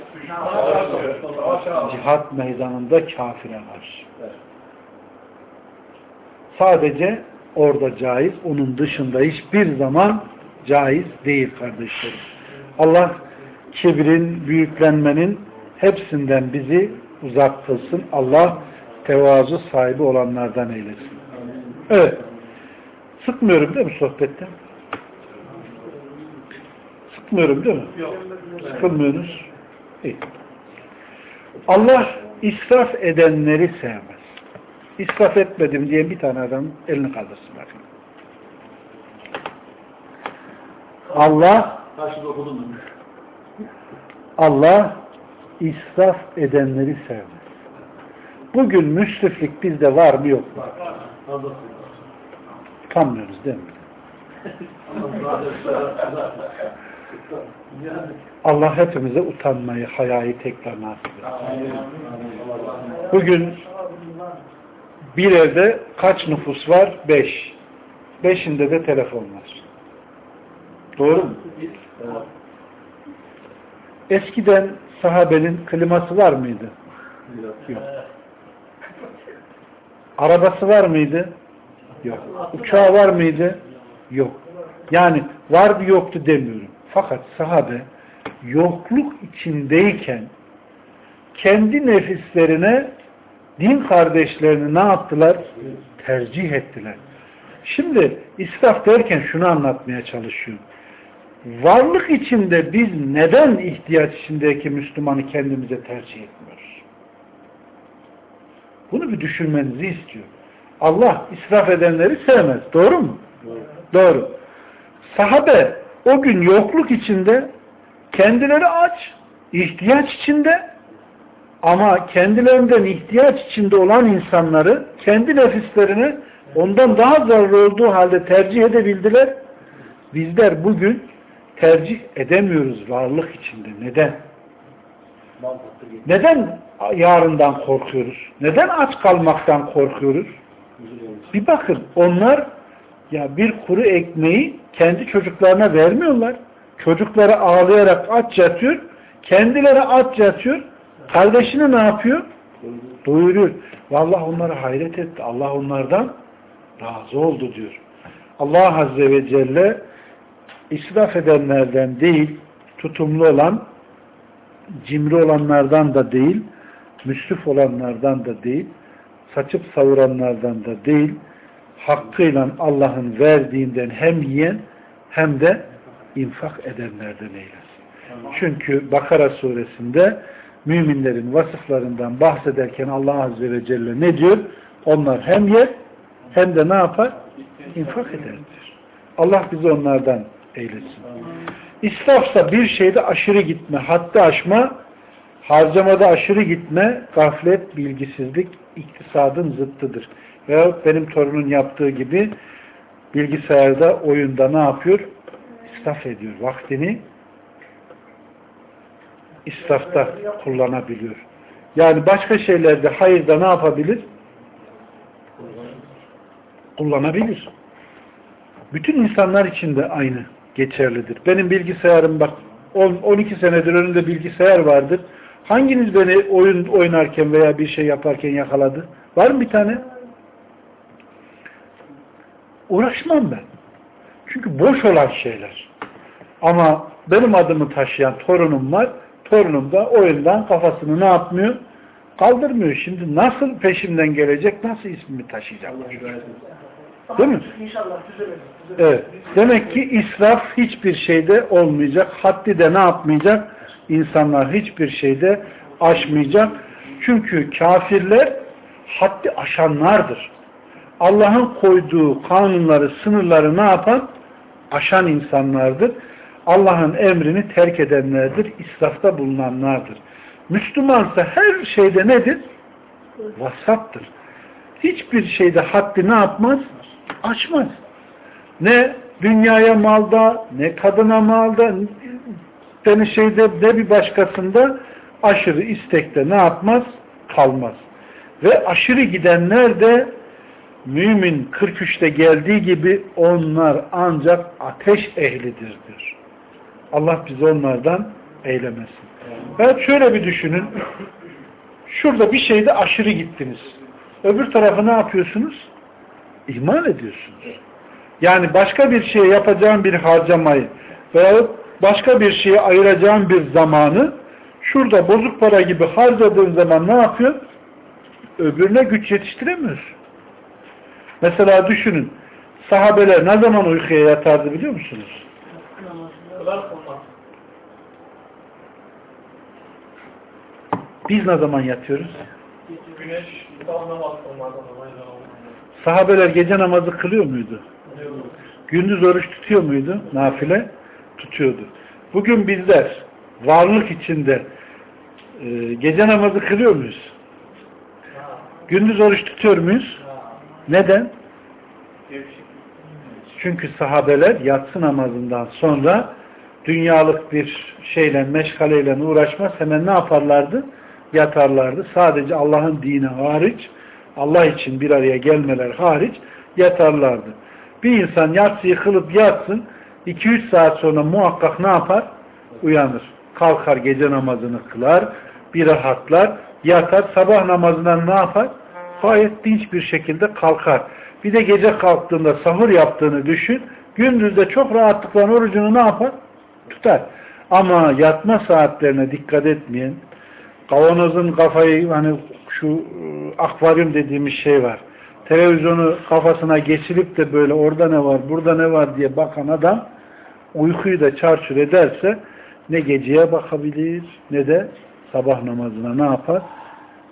Cihat meydanında kafire var. Sadece orada caiz. Onun dışında hiçbir zaman caiz değil kardeşlerim. Allah kibrin, büyüklenmenin hepsinden bizi uzak kılsın. Allah tevazu sahibi olanlardan eylesin. Evet. Sıkmıyorum değil mi sohbette? Sıkmıyorum değil mi? Yok. Sıkılmıyorsunuz. İyi. Allah israf edenleri sevmez. İsraf etmedim diye bir tane adam elini kaldırsın. Bakın. Allah Allah israf edenleri sevmez. Bugün müsriflik bizde var mı yok mu? Utanmıyoruz değil mi? Allah hepimize utanmayı, hayayı tekrar nasip etsin. Bugün Bir evde kaç nüfus var? Beş. Beşinde de telefon var. Doğru mu? Eskiden sahabenin kliması var mıydı? Yok. Arabası var mıydı? Yok. Uçağı var mıydı? Yok. Yani var mı yoktu demiyorum. Fakat sahabe yokluk içindeyken kendi nefislerine din kardeşlerini ne yaptılar? Tercih ettiler. Şimdi israf derken şunu anlatmaya çalışıyorum. Varlık içinde biz neden ihtiyaç içindeki Müslümanı kendimize tercih etmiyoruz? Bunu bir düşünmenizi istiyor. Allah israf edenleri sevmez. Doğru mu? Doğru. Doğru. Sahabe o gün yokluk içinde kendileri aç, ihtiyaç içinde ama kendilerinden ihtiyaç içinde olan insanları kendi nefislerini ondan daha zararlı olduğu halde tercih edebildiler. Bizler bugün tercih edemiyoruz varlık içinde. Neden? Neden yarından korkuyoruz? Neden aç kalmaktan korkuyoruz? Bir bakın onlar ya bir kuru ekmeği kendi çocuklarına vermiyorlar. Çocukları ağlayarak aç yatıyor. Kendileri aç yatıyor. Kardeşini ne yapıyor? Doyuruyor. Vallahi onlara hayret etti. Allah onlardan razı oldu diyor. Allah Azze ve Celle israf edenlerden değil, tutumlu olan, cimri olanlardan da değil, müsrif olanlardan da değil, saçıp savuranlardan da değil, hakkıyla Allah'ın verdiğinden hem yiyen hem de infak edenlerden eylesin. Çünkü Bakara suresinde müminlerin vasıflarından bahsederken Allah Azze ve Celle ne diyor? Onlar hem yer hem de ne yapar? İnfak ederdir. Allah bizi onlardan eylesin. İsrafsa bir şeyde aşırı gitme, hatta aşma, harcamada aşırı gitme, gaflet, bilgisizlik, iktisadın zıttıdır. Veya benim torunun yaptığı gibi bilgisayarda, oyunda ne yapıyor? İsraf ediyor. Vaktini israfta kullanabiliyor. Yani başka şeylerde hayırda ne yapabilir? Kullanabilir. Bütün insanlar için de aynı geçerlidir. Benim bilgisayarım bak 10, 12 senedir önünde bilgisayar vardır. Hanginiz beni oyun oynarken veya bir şey yaparken yakaladı? Var mı bir tane? Uğraşmam ben. Çünkü boş olan şeyler. Ama benim adımı taşıyan torunum var. Torunum da oyundan kafasını ne yapmıyor? Kaldırmıyor. Şimdi nasıl peşimden gelecek? Nasıl ismimi taşıyacak? Değil mi? İnşallah Evet. Demek ki israf hiçbir şeyde olmayacak. Haddi de ne yapmayacak? İnsanlar hiçbir şeyde aşmayacak. Çünkü kafirler haddi aşanlardır. Allah'ın koyduğu kanunları, sınırları ne yapan? Aşan insanlardır. Allah'ın emrini terk edenlerdir. İsrafta bulunanlardır. Müslümansa her şeyde nedir? Vasattır. Hiçbir şeyde haddi ne yapmaz? Açmaz. Ne dünyaya malda, ne kadına malda, ne şeyde, ne bir başkasında aşırı istekte ne yapmaz? Kalmaz. Ve aşırı gidenler de mümin 43'te geldiği gibi onlar ancak ateş ehlidir diyor. Allah bizi onlardan eylemesin. Evet şöyle bir düşünün. Şurada bir şeyde aşırı gittiniz. Öbür tarafı ne yapıyorsunuz? İhmal ediyorsunuz. Yani başka bir şeye yapacağım bir harcamayı veya başka bir şeye ayıracağım bir zamanı şurada bozuk para gibi harcadığın zaman ne yapıyor? Öbürüne güç yetiştiremiyorsun. Mesela düşünün. Sahabeler ne zaman uykuya yatardı biliyor musunuz? Biz ne zaman yatıyoruz? Güneş Sahabeler gece namazı kılıyor muydu? Gündüz oruç tutuyor muydu? Nafile tutuyordu. Bugün bizler varlık içinde e, gece namazı kılıyor muyuz? Gündüz oruç tutuyor muyuz? Neden? Çünkü sahabeler yatsı namazından sonra dünyalık bir şeyle, meşgaleyle uğraşmaz. Hemen ne yaparlardı? Yatarlardı. Sadece Allah'ın dini hariç Allah için bir araya gelmeler hariç yatarlardı. Bir insan yatsıyı kılıp yatsın 2-3 saat sonra muhakkak ne yapar? Uyanır. Kalkar gece namazını kılar, bir rahatlar, yatar, sabah namazından ne yapar? Gayet dinç bir şekilde kalkar. Bir de gece kalktığında sahur yaptığını düşün, gündüzde çok rahatlıkla orucunu ne yapar? Tutar. Ama yatma saatlerine dikkat etmeyen, kavanozun kafayı hani şu e, akvaryum dediğimiz şey var. Televizyonu kafasına geçirip de böyle orada ne var, burada ne var diye bakan adam uykuyu da çarçur ederse ne geceye bakabilir ne de sabah namazına ne yapar?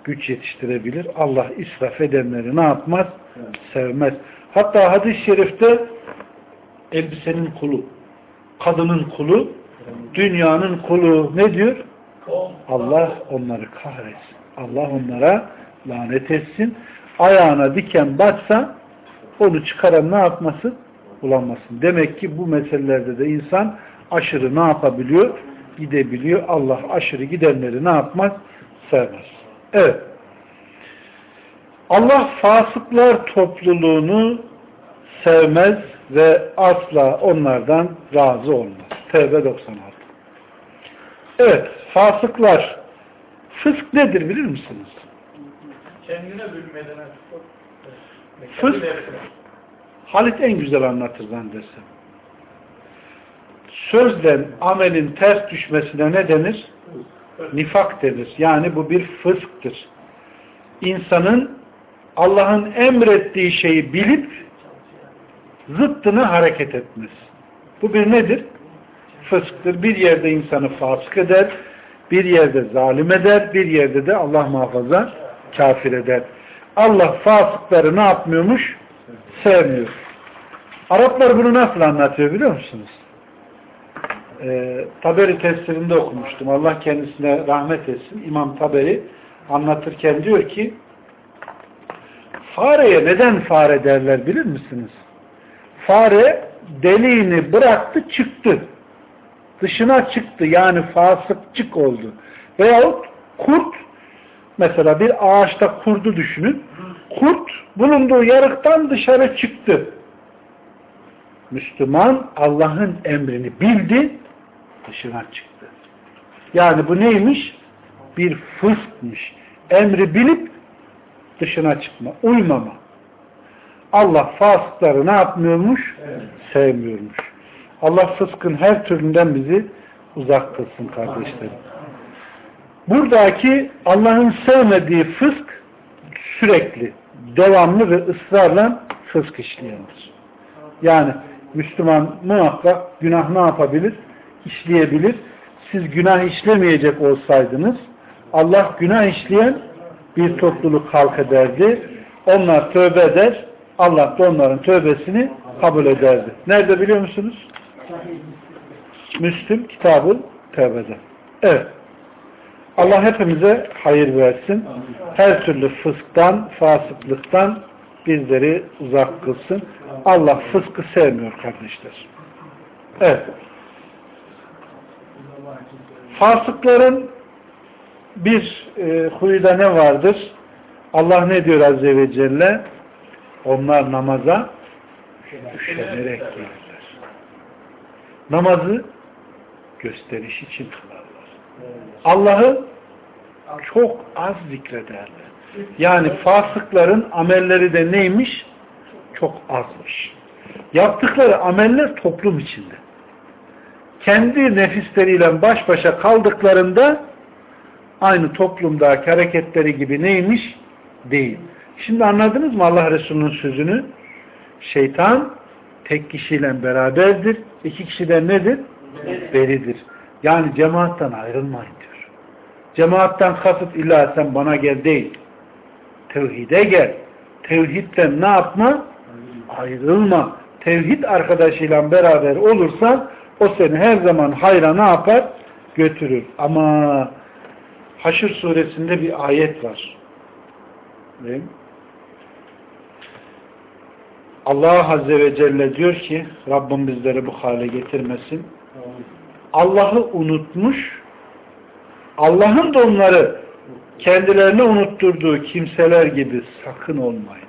Güç yetiştirebilir. Allah israf edenleri ne yapmaz? Sevmez. Hatta hadis-i şerifte elbisenin kulu, kadının kulu, dünyanın kulu ne diyor? Allah onları kahretsin. Allah onlara lanet etsin. Ayağına diken batsa onu çıkaran ne yapmasın? Bulanmasın. Demek ki bu meselelerde de insan aşırı ne yapabiliyor? Gidebiliyor. Allah aşırı gidenleri ne yapmaz? Sevmez. Evet. Allah fasıklar topluluğunu sevmez ve asla onlardan razı olmaz. Tevbe 96. Evet, fasıklar fısk nedir bilir misiniz? Kendine bölmeden Fısk Halit en güzel anlatır zannedersem. Sözden amelin ters düşmesine ne denir? Nifak denir. Yani bu bir fısktır. İnsanın Allah'ın emrettiği şeyi bilip zıttını hareket etmez. Bu bir nedir? Fısktır. Bir yerde insanı fasık eder, bir yerde zalim eder, bir yerde de Allah muhafaza kafir eder. Allah fasıkları ne yapmıyormuş? Sevmiyor. Araplar bunu nasıl anlatıyor biliyor musunuz? Ee, Taberi tefsirinde okumuştum. Allah kendisine rahmet etsin. İmam Taberi anlatırken diyor ki fareye neden fare derler bilir misiniz? Fare deliğini bıraktı çıktı. Dışına çıktı yani fasıkçık oldu. Veyahut kurt mesela bir ağaçta kurdu düşünün. Kurt bulunduğu yarıktan dışarı çıktı. Müslüman Allah'ın emrini bildi, dışına çıktı. Yani bu neymiş? Bir fıskmış. Emri bilip dışına çıkma, uymama. Allah fasıkları ne yapmıyormuş? Evet. Sevmiyormuş. Allah fıskın her türünden bizi uzak kılsın kardeşlerim. Buradaki Allah'ın sevmediği fısk sürekli, devamlı ve ısrarla fısk işleyendir. Yani Müslüman muhakkak günah ne yapabilir? İşleyebilir. Siz günah işlemeyecek olsaydınız Allah günah işleyen bir topluluk halk ederdi. Onlar tövbe eder. Allah da onların tövbesini kabul ederdi. Nerede biliyor musunuz? Müslüm kitabı tövbede. Evet. Allah hepimize hayır versin. Her türlü fısktan, fasıklıktan bizleri uzak kılsın. Allah fıskı sevmiyor kardeşler. Evet. Fasıkların bir e, huyda ne vardır? Allah ne diyor Azze ve Celle? Onlar namaza üşenerek gelirler. Namazı gösteriş için kılarlar. Allah'ı çok az zikrederler. Yani fasıkların amelleri de neymiş? Çok azmış. Yaptıkları ameller toplum içinde. Kendi nefisleriyle baş başa kaldıklarında aynı toplumdaki hareketleri gibi neymiş? Değil. Şimdi anladınız mı Allah Resulü'nün sözünü? Şeytan tek kişiyle beraberdir. İki kişiden nedir? Beridir. Yani cemaattan ayrılmayın diyor. Cemaattan kasıt illa sen bana gel değil. Tevhide gel. Tevhidden ne yapma? Ayrılma. Tevhid arkadaşıyla beraber olursan o seni her zaman hayra ne yapar? Götürür. Ama Haşr suresinde bir ayet var. Değil? Allah Azze ve Celle diyor ki Rabbim bizleri bu hale getirmesin. Allah'ı unutmuş Allah'ın da onları kendilerine unutturduğu kimseler gibi sakın olmayın.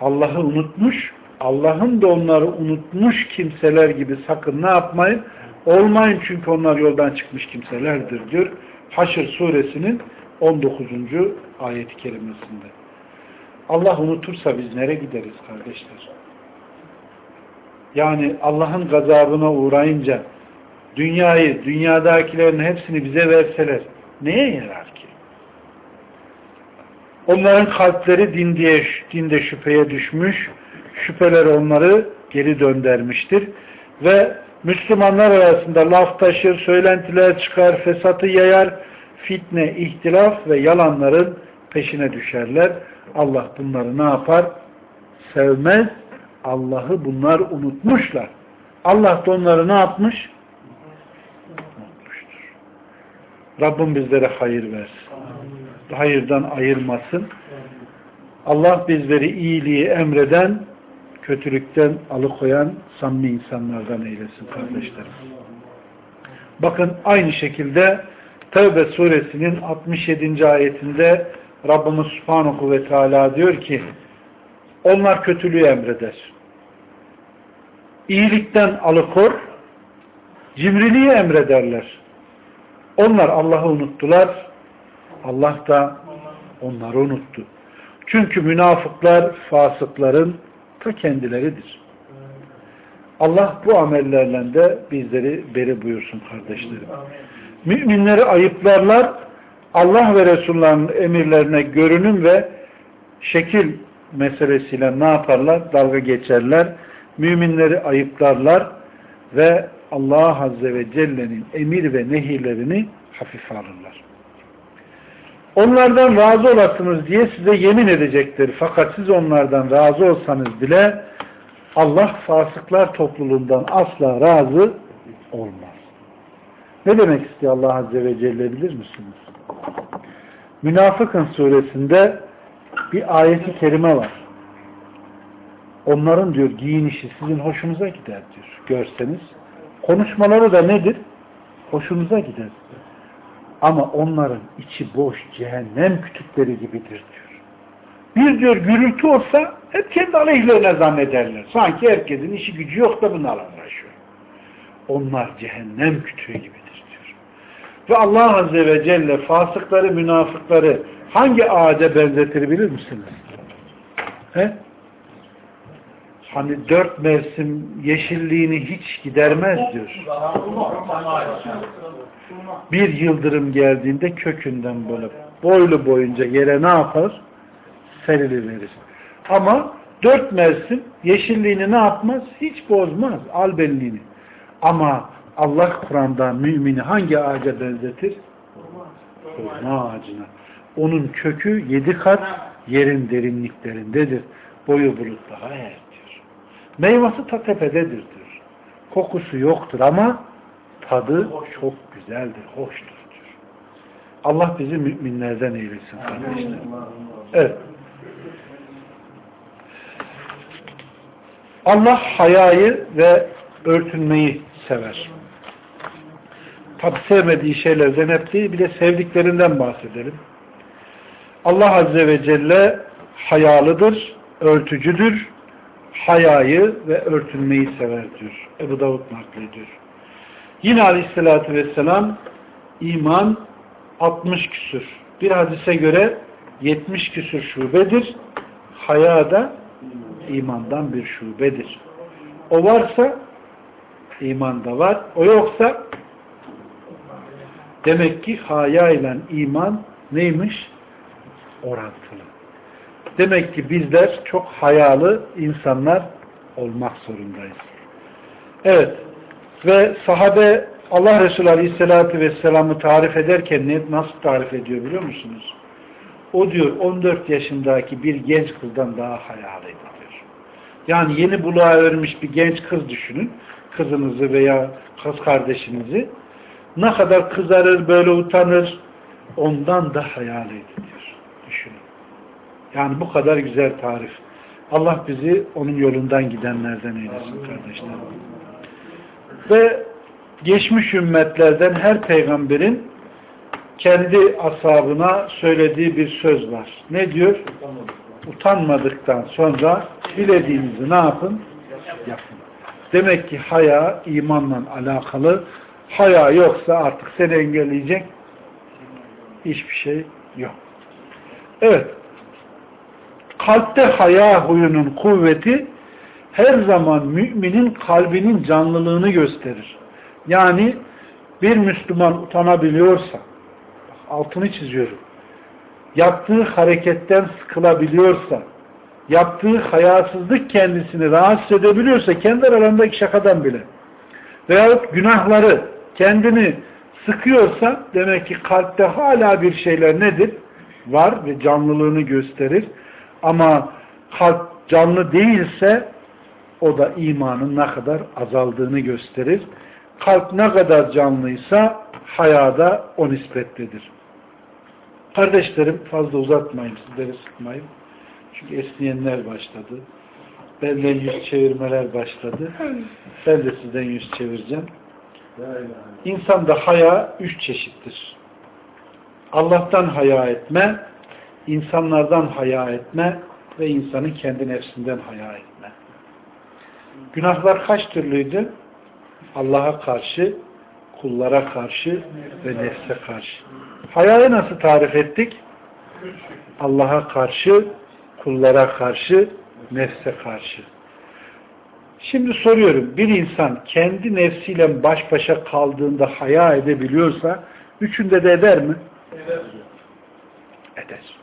Allah'ı unutmuş, Allah'ın da onları unutmuş kimseler gibi sakın ne yapmayın? Olmayın çünkü onlar yoldan çıkmış kimselerdir diyor. Haşr suresinin 19. ayet-i kerimesinde. Allah unutursa biz nereye gideriz kardeşler? Yani Allah'ın gazabına uğrayınca dünyayı, dünyadakilerin hepsini bize verseler neye yarar ki? Onların kalpleri dinde, dinde şüpheye düşmüş, şüpheler onları geri döndürmüştür ve Müslümanlar arasında laf taşır, söylentiler çıkar, fesatı yayar, fitne, ihtilaf ve yalanların peşine düşerler. Allah bunları ne yapar? Sevmez. Allah'ı bunlar unutmuşlar. Allah da onları ne yapmış? Unutmuştur. Rabbim bizlere hayır versin. Hayırdan ayırmasın. Allah bizleri iyiliği emreden, kötülükten alıkoyan samimi insanlardan eylesin kardeşlerim. Bakın aynı şekilde Tevbe suresinin 67. ayetinde Rabbimiz Subhanahu ve Teala diyor ki onlar kötülüğü emreder. İyilikten alıkor, cimriliği emrederler. Onlar Allah'ı unuttular. Allah da onları unuttu. Çünkü münafıklar fasıkların ta kendileridir. Allah bu amellerle de bizleri beri buyursun kardeşlerim. Müminleri ayıplarlar, Allah ve Resul'ların emirlerine görünüm ve şekil meselesiyle ne yaparlar? Dalga geçerler. Müminleri ayıplarlar ve Allah Azze ve Celle'nin emir ve nehirlerini hafife alırlar. Onlardan razı olasınız diye size yemin edecektir. Fakat siz onlardan razı olsanız bile Allah fasıklar topluluğundan asla razı olmaz. Ne demek istiyor Allah Azze ve Celle bilir misiniz? Münafıkın suresinde bir ayeti kerime var. Onların diyor giyinişi sizin hoşunuza gider diyor. Görseniz. Konuşmaları da nedir? Hoşunuza gider. Ama onların içi boş cehennem kütükleri gibidir diyor. Bir diyor gürültü olsa hep kendi aleyhlerine zannederler. Sanki herkesin işi gücü yok da bunlarla uğraşıyor. Onlar cehennem kütüğü diyor. Ve Allah Azze ve Celle fasıkları, münafıkları hangi ağaca benzetir bilir misiniz? He? Hani dört mevsim yeşilliğini hiç gidermez diyor. Bir yıldırım geldiğinde kökünden böyle boylu boyunca yere ne yapar? Seriliverir. Ama dört mevsim yeşilliğini ne yapmaz? Hiç bozmaz albelliğini. Ama Allah Kur'an'da mümini hangi ağaca benzetir? Hurma ağacına. Onun kökü yedi kat yerin derinliklerindedir. Boyu bulutlara erer diyor. Meyvası ta tepededir diyor. Kokusu yoktur ama tadı çok güzeldir, hoştur diyor. Allah bizi müminlerden eylesin kardeşlerim. Evet. Allah hayayı ve örtünmeyi sever. Tabi sevmediği şeylerden hep değil, bir de sevdiklerinden bahsedelim. Allah Azze ve Celle hayalıdır, örtücüdür, hayayı ve örtünmeyi sever diyor. Ebu Davud naklediyor. Yine Aleyhisselatü Vesselam iman 60 küsür. Bir hadise göre 70 küsür şubedir. Haya da imandan bir şubedir. O varsa imanda var. O yoksa demek ki haya ile iman neymiş? Orantılı. Demek ki bizler çok hayalı insanlar olmak zorundayız. Evet. Ve sahabe Allah Resulü Aleyhisselatü Vesselam'ı tarif ederken ne, nasıl tarif ediyor biliyor musunuz? O diyor 14 yaşındaki bir genç kızdan daha hayalıydı diyor. Yani yeni buluğa ermiş bir genç kız düşünün. Kızınızı veya kız kardeşinizi. Ne kadar kızarır, böyle utanır. Ondan da hayalıydı diyor. Düşünün. Yani bu kadar güzel tarif. Allah bizi onun yolundan gidenlerden eylesin kardeşlerim. Ve geçmiş ümmetlerden her peygamberin kendi ashabına söylediği bir söz var. Ne diyor? Utanmadıktan sonra dilediğinizi ne yapın? Yapın. Demek ki haya imanla alakalı. Haya yoksa artık seni engelleyecek hiçbir şey yok. Evet. Kalpte haya huyunun kuvveti her zaman müminin kalbinin canlılığını gösterir. Yani bir Müslüman utanabiliyorsa altını çiziyorum. Yaptığı hareketten sıkılabiliyorsa yaptığı hayasızlık kendisini rahatsız edebiliyorsa kendi aralarındaki şakadan bile veyahut günahları kendini sıkıyorsa demek ki kalpte hala bir şeyler nedir? Var ve canlılığını gösterir. Ama kalp canlı değilse o da imanın ne kadar azaldığını gösterir. Kalp ne kadar canlıysa hayada o nispettedir. Kardeşlerim fazla uzatmayayım, sizleri sıkmayayım. Çünkü esniyenler başladı. Benden yüz çevirmeler başladı. Ben de sizden yüz çevireceğim. İnsanda haya üç çeşittir. Allah'tan haya etme, insanlardan haya etme ve insanın kendi nefsinden haya etme. Günahlar kaç türlüydü? Allah'a karşı, kullara karşı ve nefse karşı. Hayayı nasıl tarif ettik? Allah'a karşı, kullara karşı, nefse karşı. Şimdi soruyorum, bir insan kendi nefsiyle baş başa kaldığında haya edebiliyorsa, üçünde de eder mi? Eder. Eder.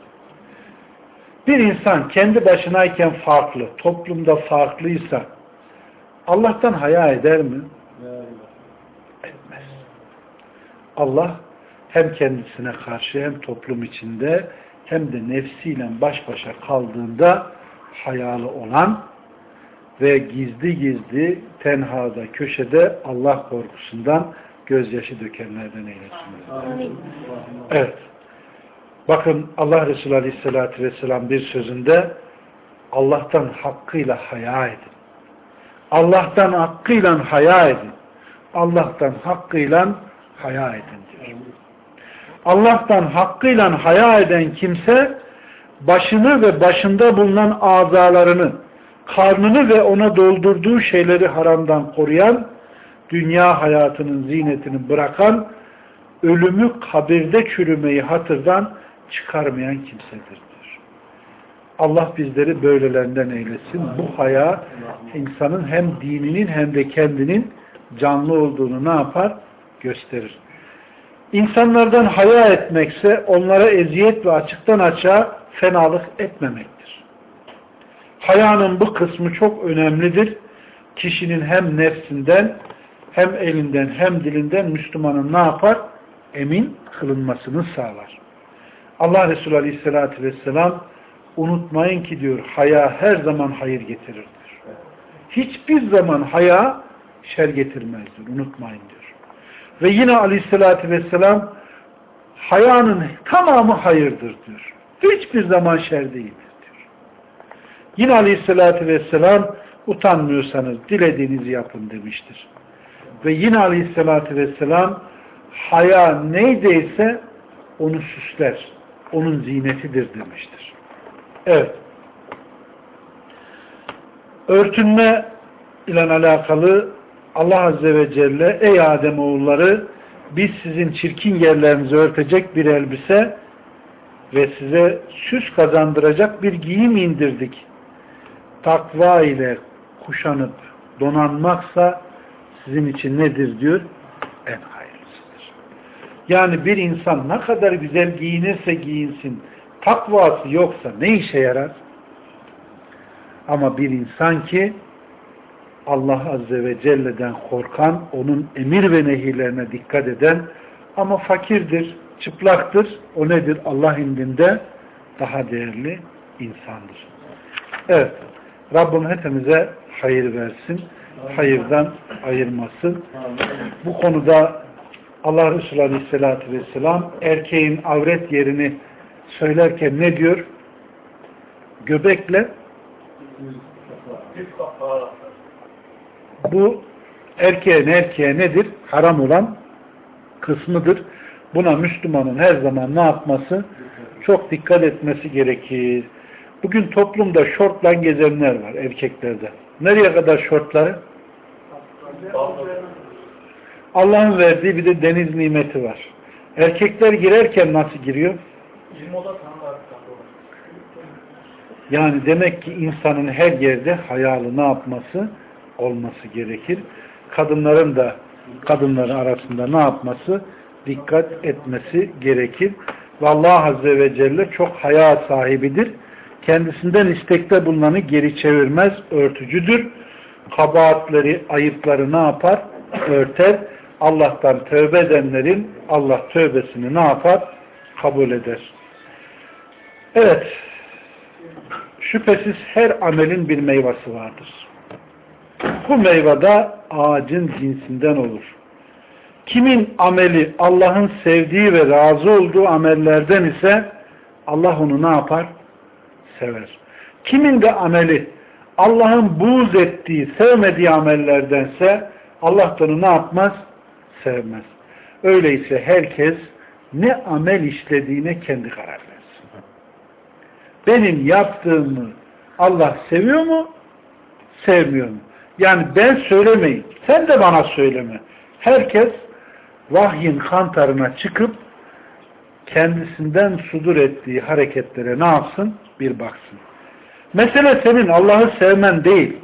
Bir insan kendi başınayken farklı, toplumda farklıysa, Allah'tan haya eder mi? Etmez. Allah hem kendisine karşı hem toplum içinde hem de nefsiyle baş başa kaldığında hayalı olan ve gizli gizli tenhada, köşede Allah korkusundan gözyaşı dökenlerden eylesin. Evet. Bakın Allah Resulü Aleyhisselatü Vesselam bir sözünde Allah'tan hakkıyla haya edin. Allah'tan hakkıyla haya edin. Allah'tan hakkıyla haya edin diyor. Allah'tan hakkıyla haya eden kimse başını ve başında bulunan azalarını, karnını ve ona doldurduğu şeyleri haramdan koruyan, dünya hayatının zinetini bırakan, ölümü kabirde çürümeyi hatırdan çıkarmayan kimsedir. Allah bizleri böylelerinden eylesin. Bu haya insanın hem dininin hem de kendinin canlı olduğunu ne yapar? Gösterir. İnsanlardan haya etmekse onlara eziyet ve açıktan açığa fenalık etmemektir. Hayanın bu kısmı çok önemlidir. Kişinin hem nefsinden hem elinden hem dilinden Müslümanın ne yapar? Emin kılınmasını sağlar. Allah Resulü Aleyhisselatü Vesselam unutmayın ki diyor haya her zaman hayır getirir diyor. Hiçbir zaman haya şer getirmez diyor. Unutmayın diyor. Ve yine Aleyhisselatü Vesselam hayanın tamamı hayırdır diyor. Hiçbir zaman şer değildir. Yine Aleyhisselatü Vesselam utanmıyorsanız dilediğinizi yapın demiştir. Ve yine Aleyhisselatü Vesselam haya neydeyse onu süsler. Onun zinetidir demiştir. Evet. Örtünme ile alakalı Allah Azze ve Celle ey Adem oğulları biz sizin çirkin yerlerinizi örtecek bir elbise ve size süs kazandıracak bir giyim indirdik. Takva ile kuşanıp donanmaksa sizin için nedir diyor? En hayırlısıdır. Yani bir insan ne kadar güzel giyinirse giyinsin, takvası yoksa ne işe yarar? Ama bir insan ki Allah Azze ve Celle'den korkan, onun emir ve nehirlerine dikkat eden ama fakirdir, çıplaktır. O nedir? Allah indinde daha değerli insandır. Evet. Rabbim hepimize hayır versin. Hayırdan ayırmasın. Bu konuda Allah Resulü Aleyhisselatü Vesselam erkeğin avret yerini söylerken ne diyor? Göbekle bu erkeğin erkeğe nedir? Haram olan kısmıdır. Buna Müslümanın her zaman ne yapması? Çok dikkat etmesi gerekir. Bugün toplumda şortla gezenler var erkeklerde. Nereye kadar şortları? Allah'ın verdiği bir de deniz nimeti var. Erkekler girerken nasıl giriyor? 20 oda standart olur. Yani demek ki insanın her yerde hayalı ne yapması? Olması gerekir. Kadınların da kadınların arasında ne yapması? Dikkat etmesi gerekir. Ve Allah Azze ve Celle çok haya sahibidir. Kendisinden istekte bulunanı geri çevirmez, örtücüdür. Kabahatleri, ayıpları ne yapar? Örter. Allah'tan tövbe edenlerin Allah tövbesini ne yapar? Kabul eder. Evet. Şüphesiz her amelin bir meyvesi vardır. Bu meyve de ağacın cinsinden olur. Kimin ameli Allah'ın sevdiği ve razı olduğu amellerden ise Allah onu ne yapar? Sever. Kimin de ameli Allah'ın buğz ettiği, sevmediği amellerdense Allah da onu ne yapmaz? Sevmez. Öyleyse herkes ne amel işlediğine kendi karar versin. Benim yaptığımı Allah seviyor mu? Sevmiyor mu? Yani ben söylemeyin. Sen de bana söyleme. Herkes vahyin kantarına çıkıp kendisinden sudur ettiği hareketlere ne yapsın? Bir baksın. Mesele senin Allah'ı sevmen değil.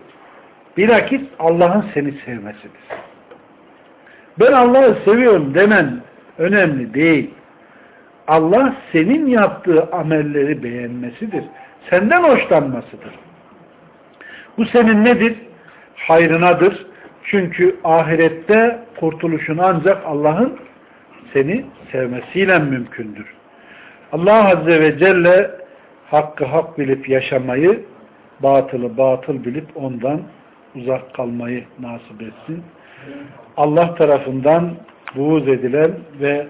Bilakis Allah'ın seni sevmesidir. Ben Allah'ı seviyorum demen önemli değil. Allah senin yaptığı amelleri beğenmesidir. Senden hoşlanmasıdır. Bu senin nedir? Hayrınadır. Çünkü ahirette kurtuluşun ancak Allah'ın seni sevmesiyle mümkündür. Allah Azze ve Celle hakkı hak bilip yaşamayı, batılı batıl bilip ondan uzak kalmayı nasip etsin. Allah tarafından buğz edilen ve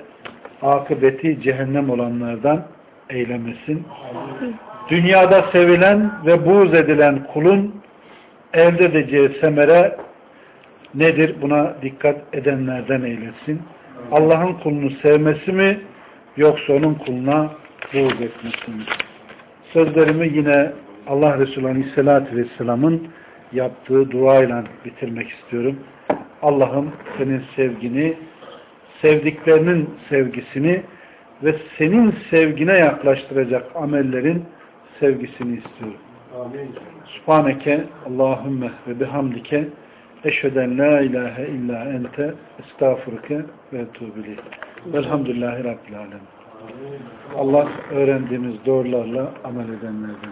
akıbeti cehennem olanlardan eylemesin. Dünyada sevilen ve buğz edilen kulun elde edeceği semere nedir? Buna dikkat edenlerden eylesin. Allah'ın kulunu sevmesi mi yoksa onun kuluna buğz etmesi mi? Sözlerimi yine Allah Resulü Aleyhisselatü Vesselam'ın yaptığı duayla bitirmek istiyorum. Allah'ım senin sevgini, sevdiklerinin sevgisini ve senin sevgine yaklaştıracak amellerin sevgisini istiyorum. Amin. Subhaneke Allahümme ve bihamdike eşheden la ilahe illa ente estağfurke ve etûbü Velhamdülillahi Rabbil Alemin. Allah öğrendiğimiz doğrularla amel edenlerden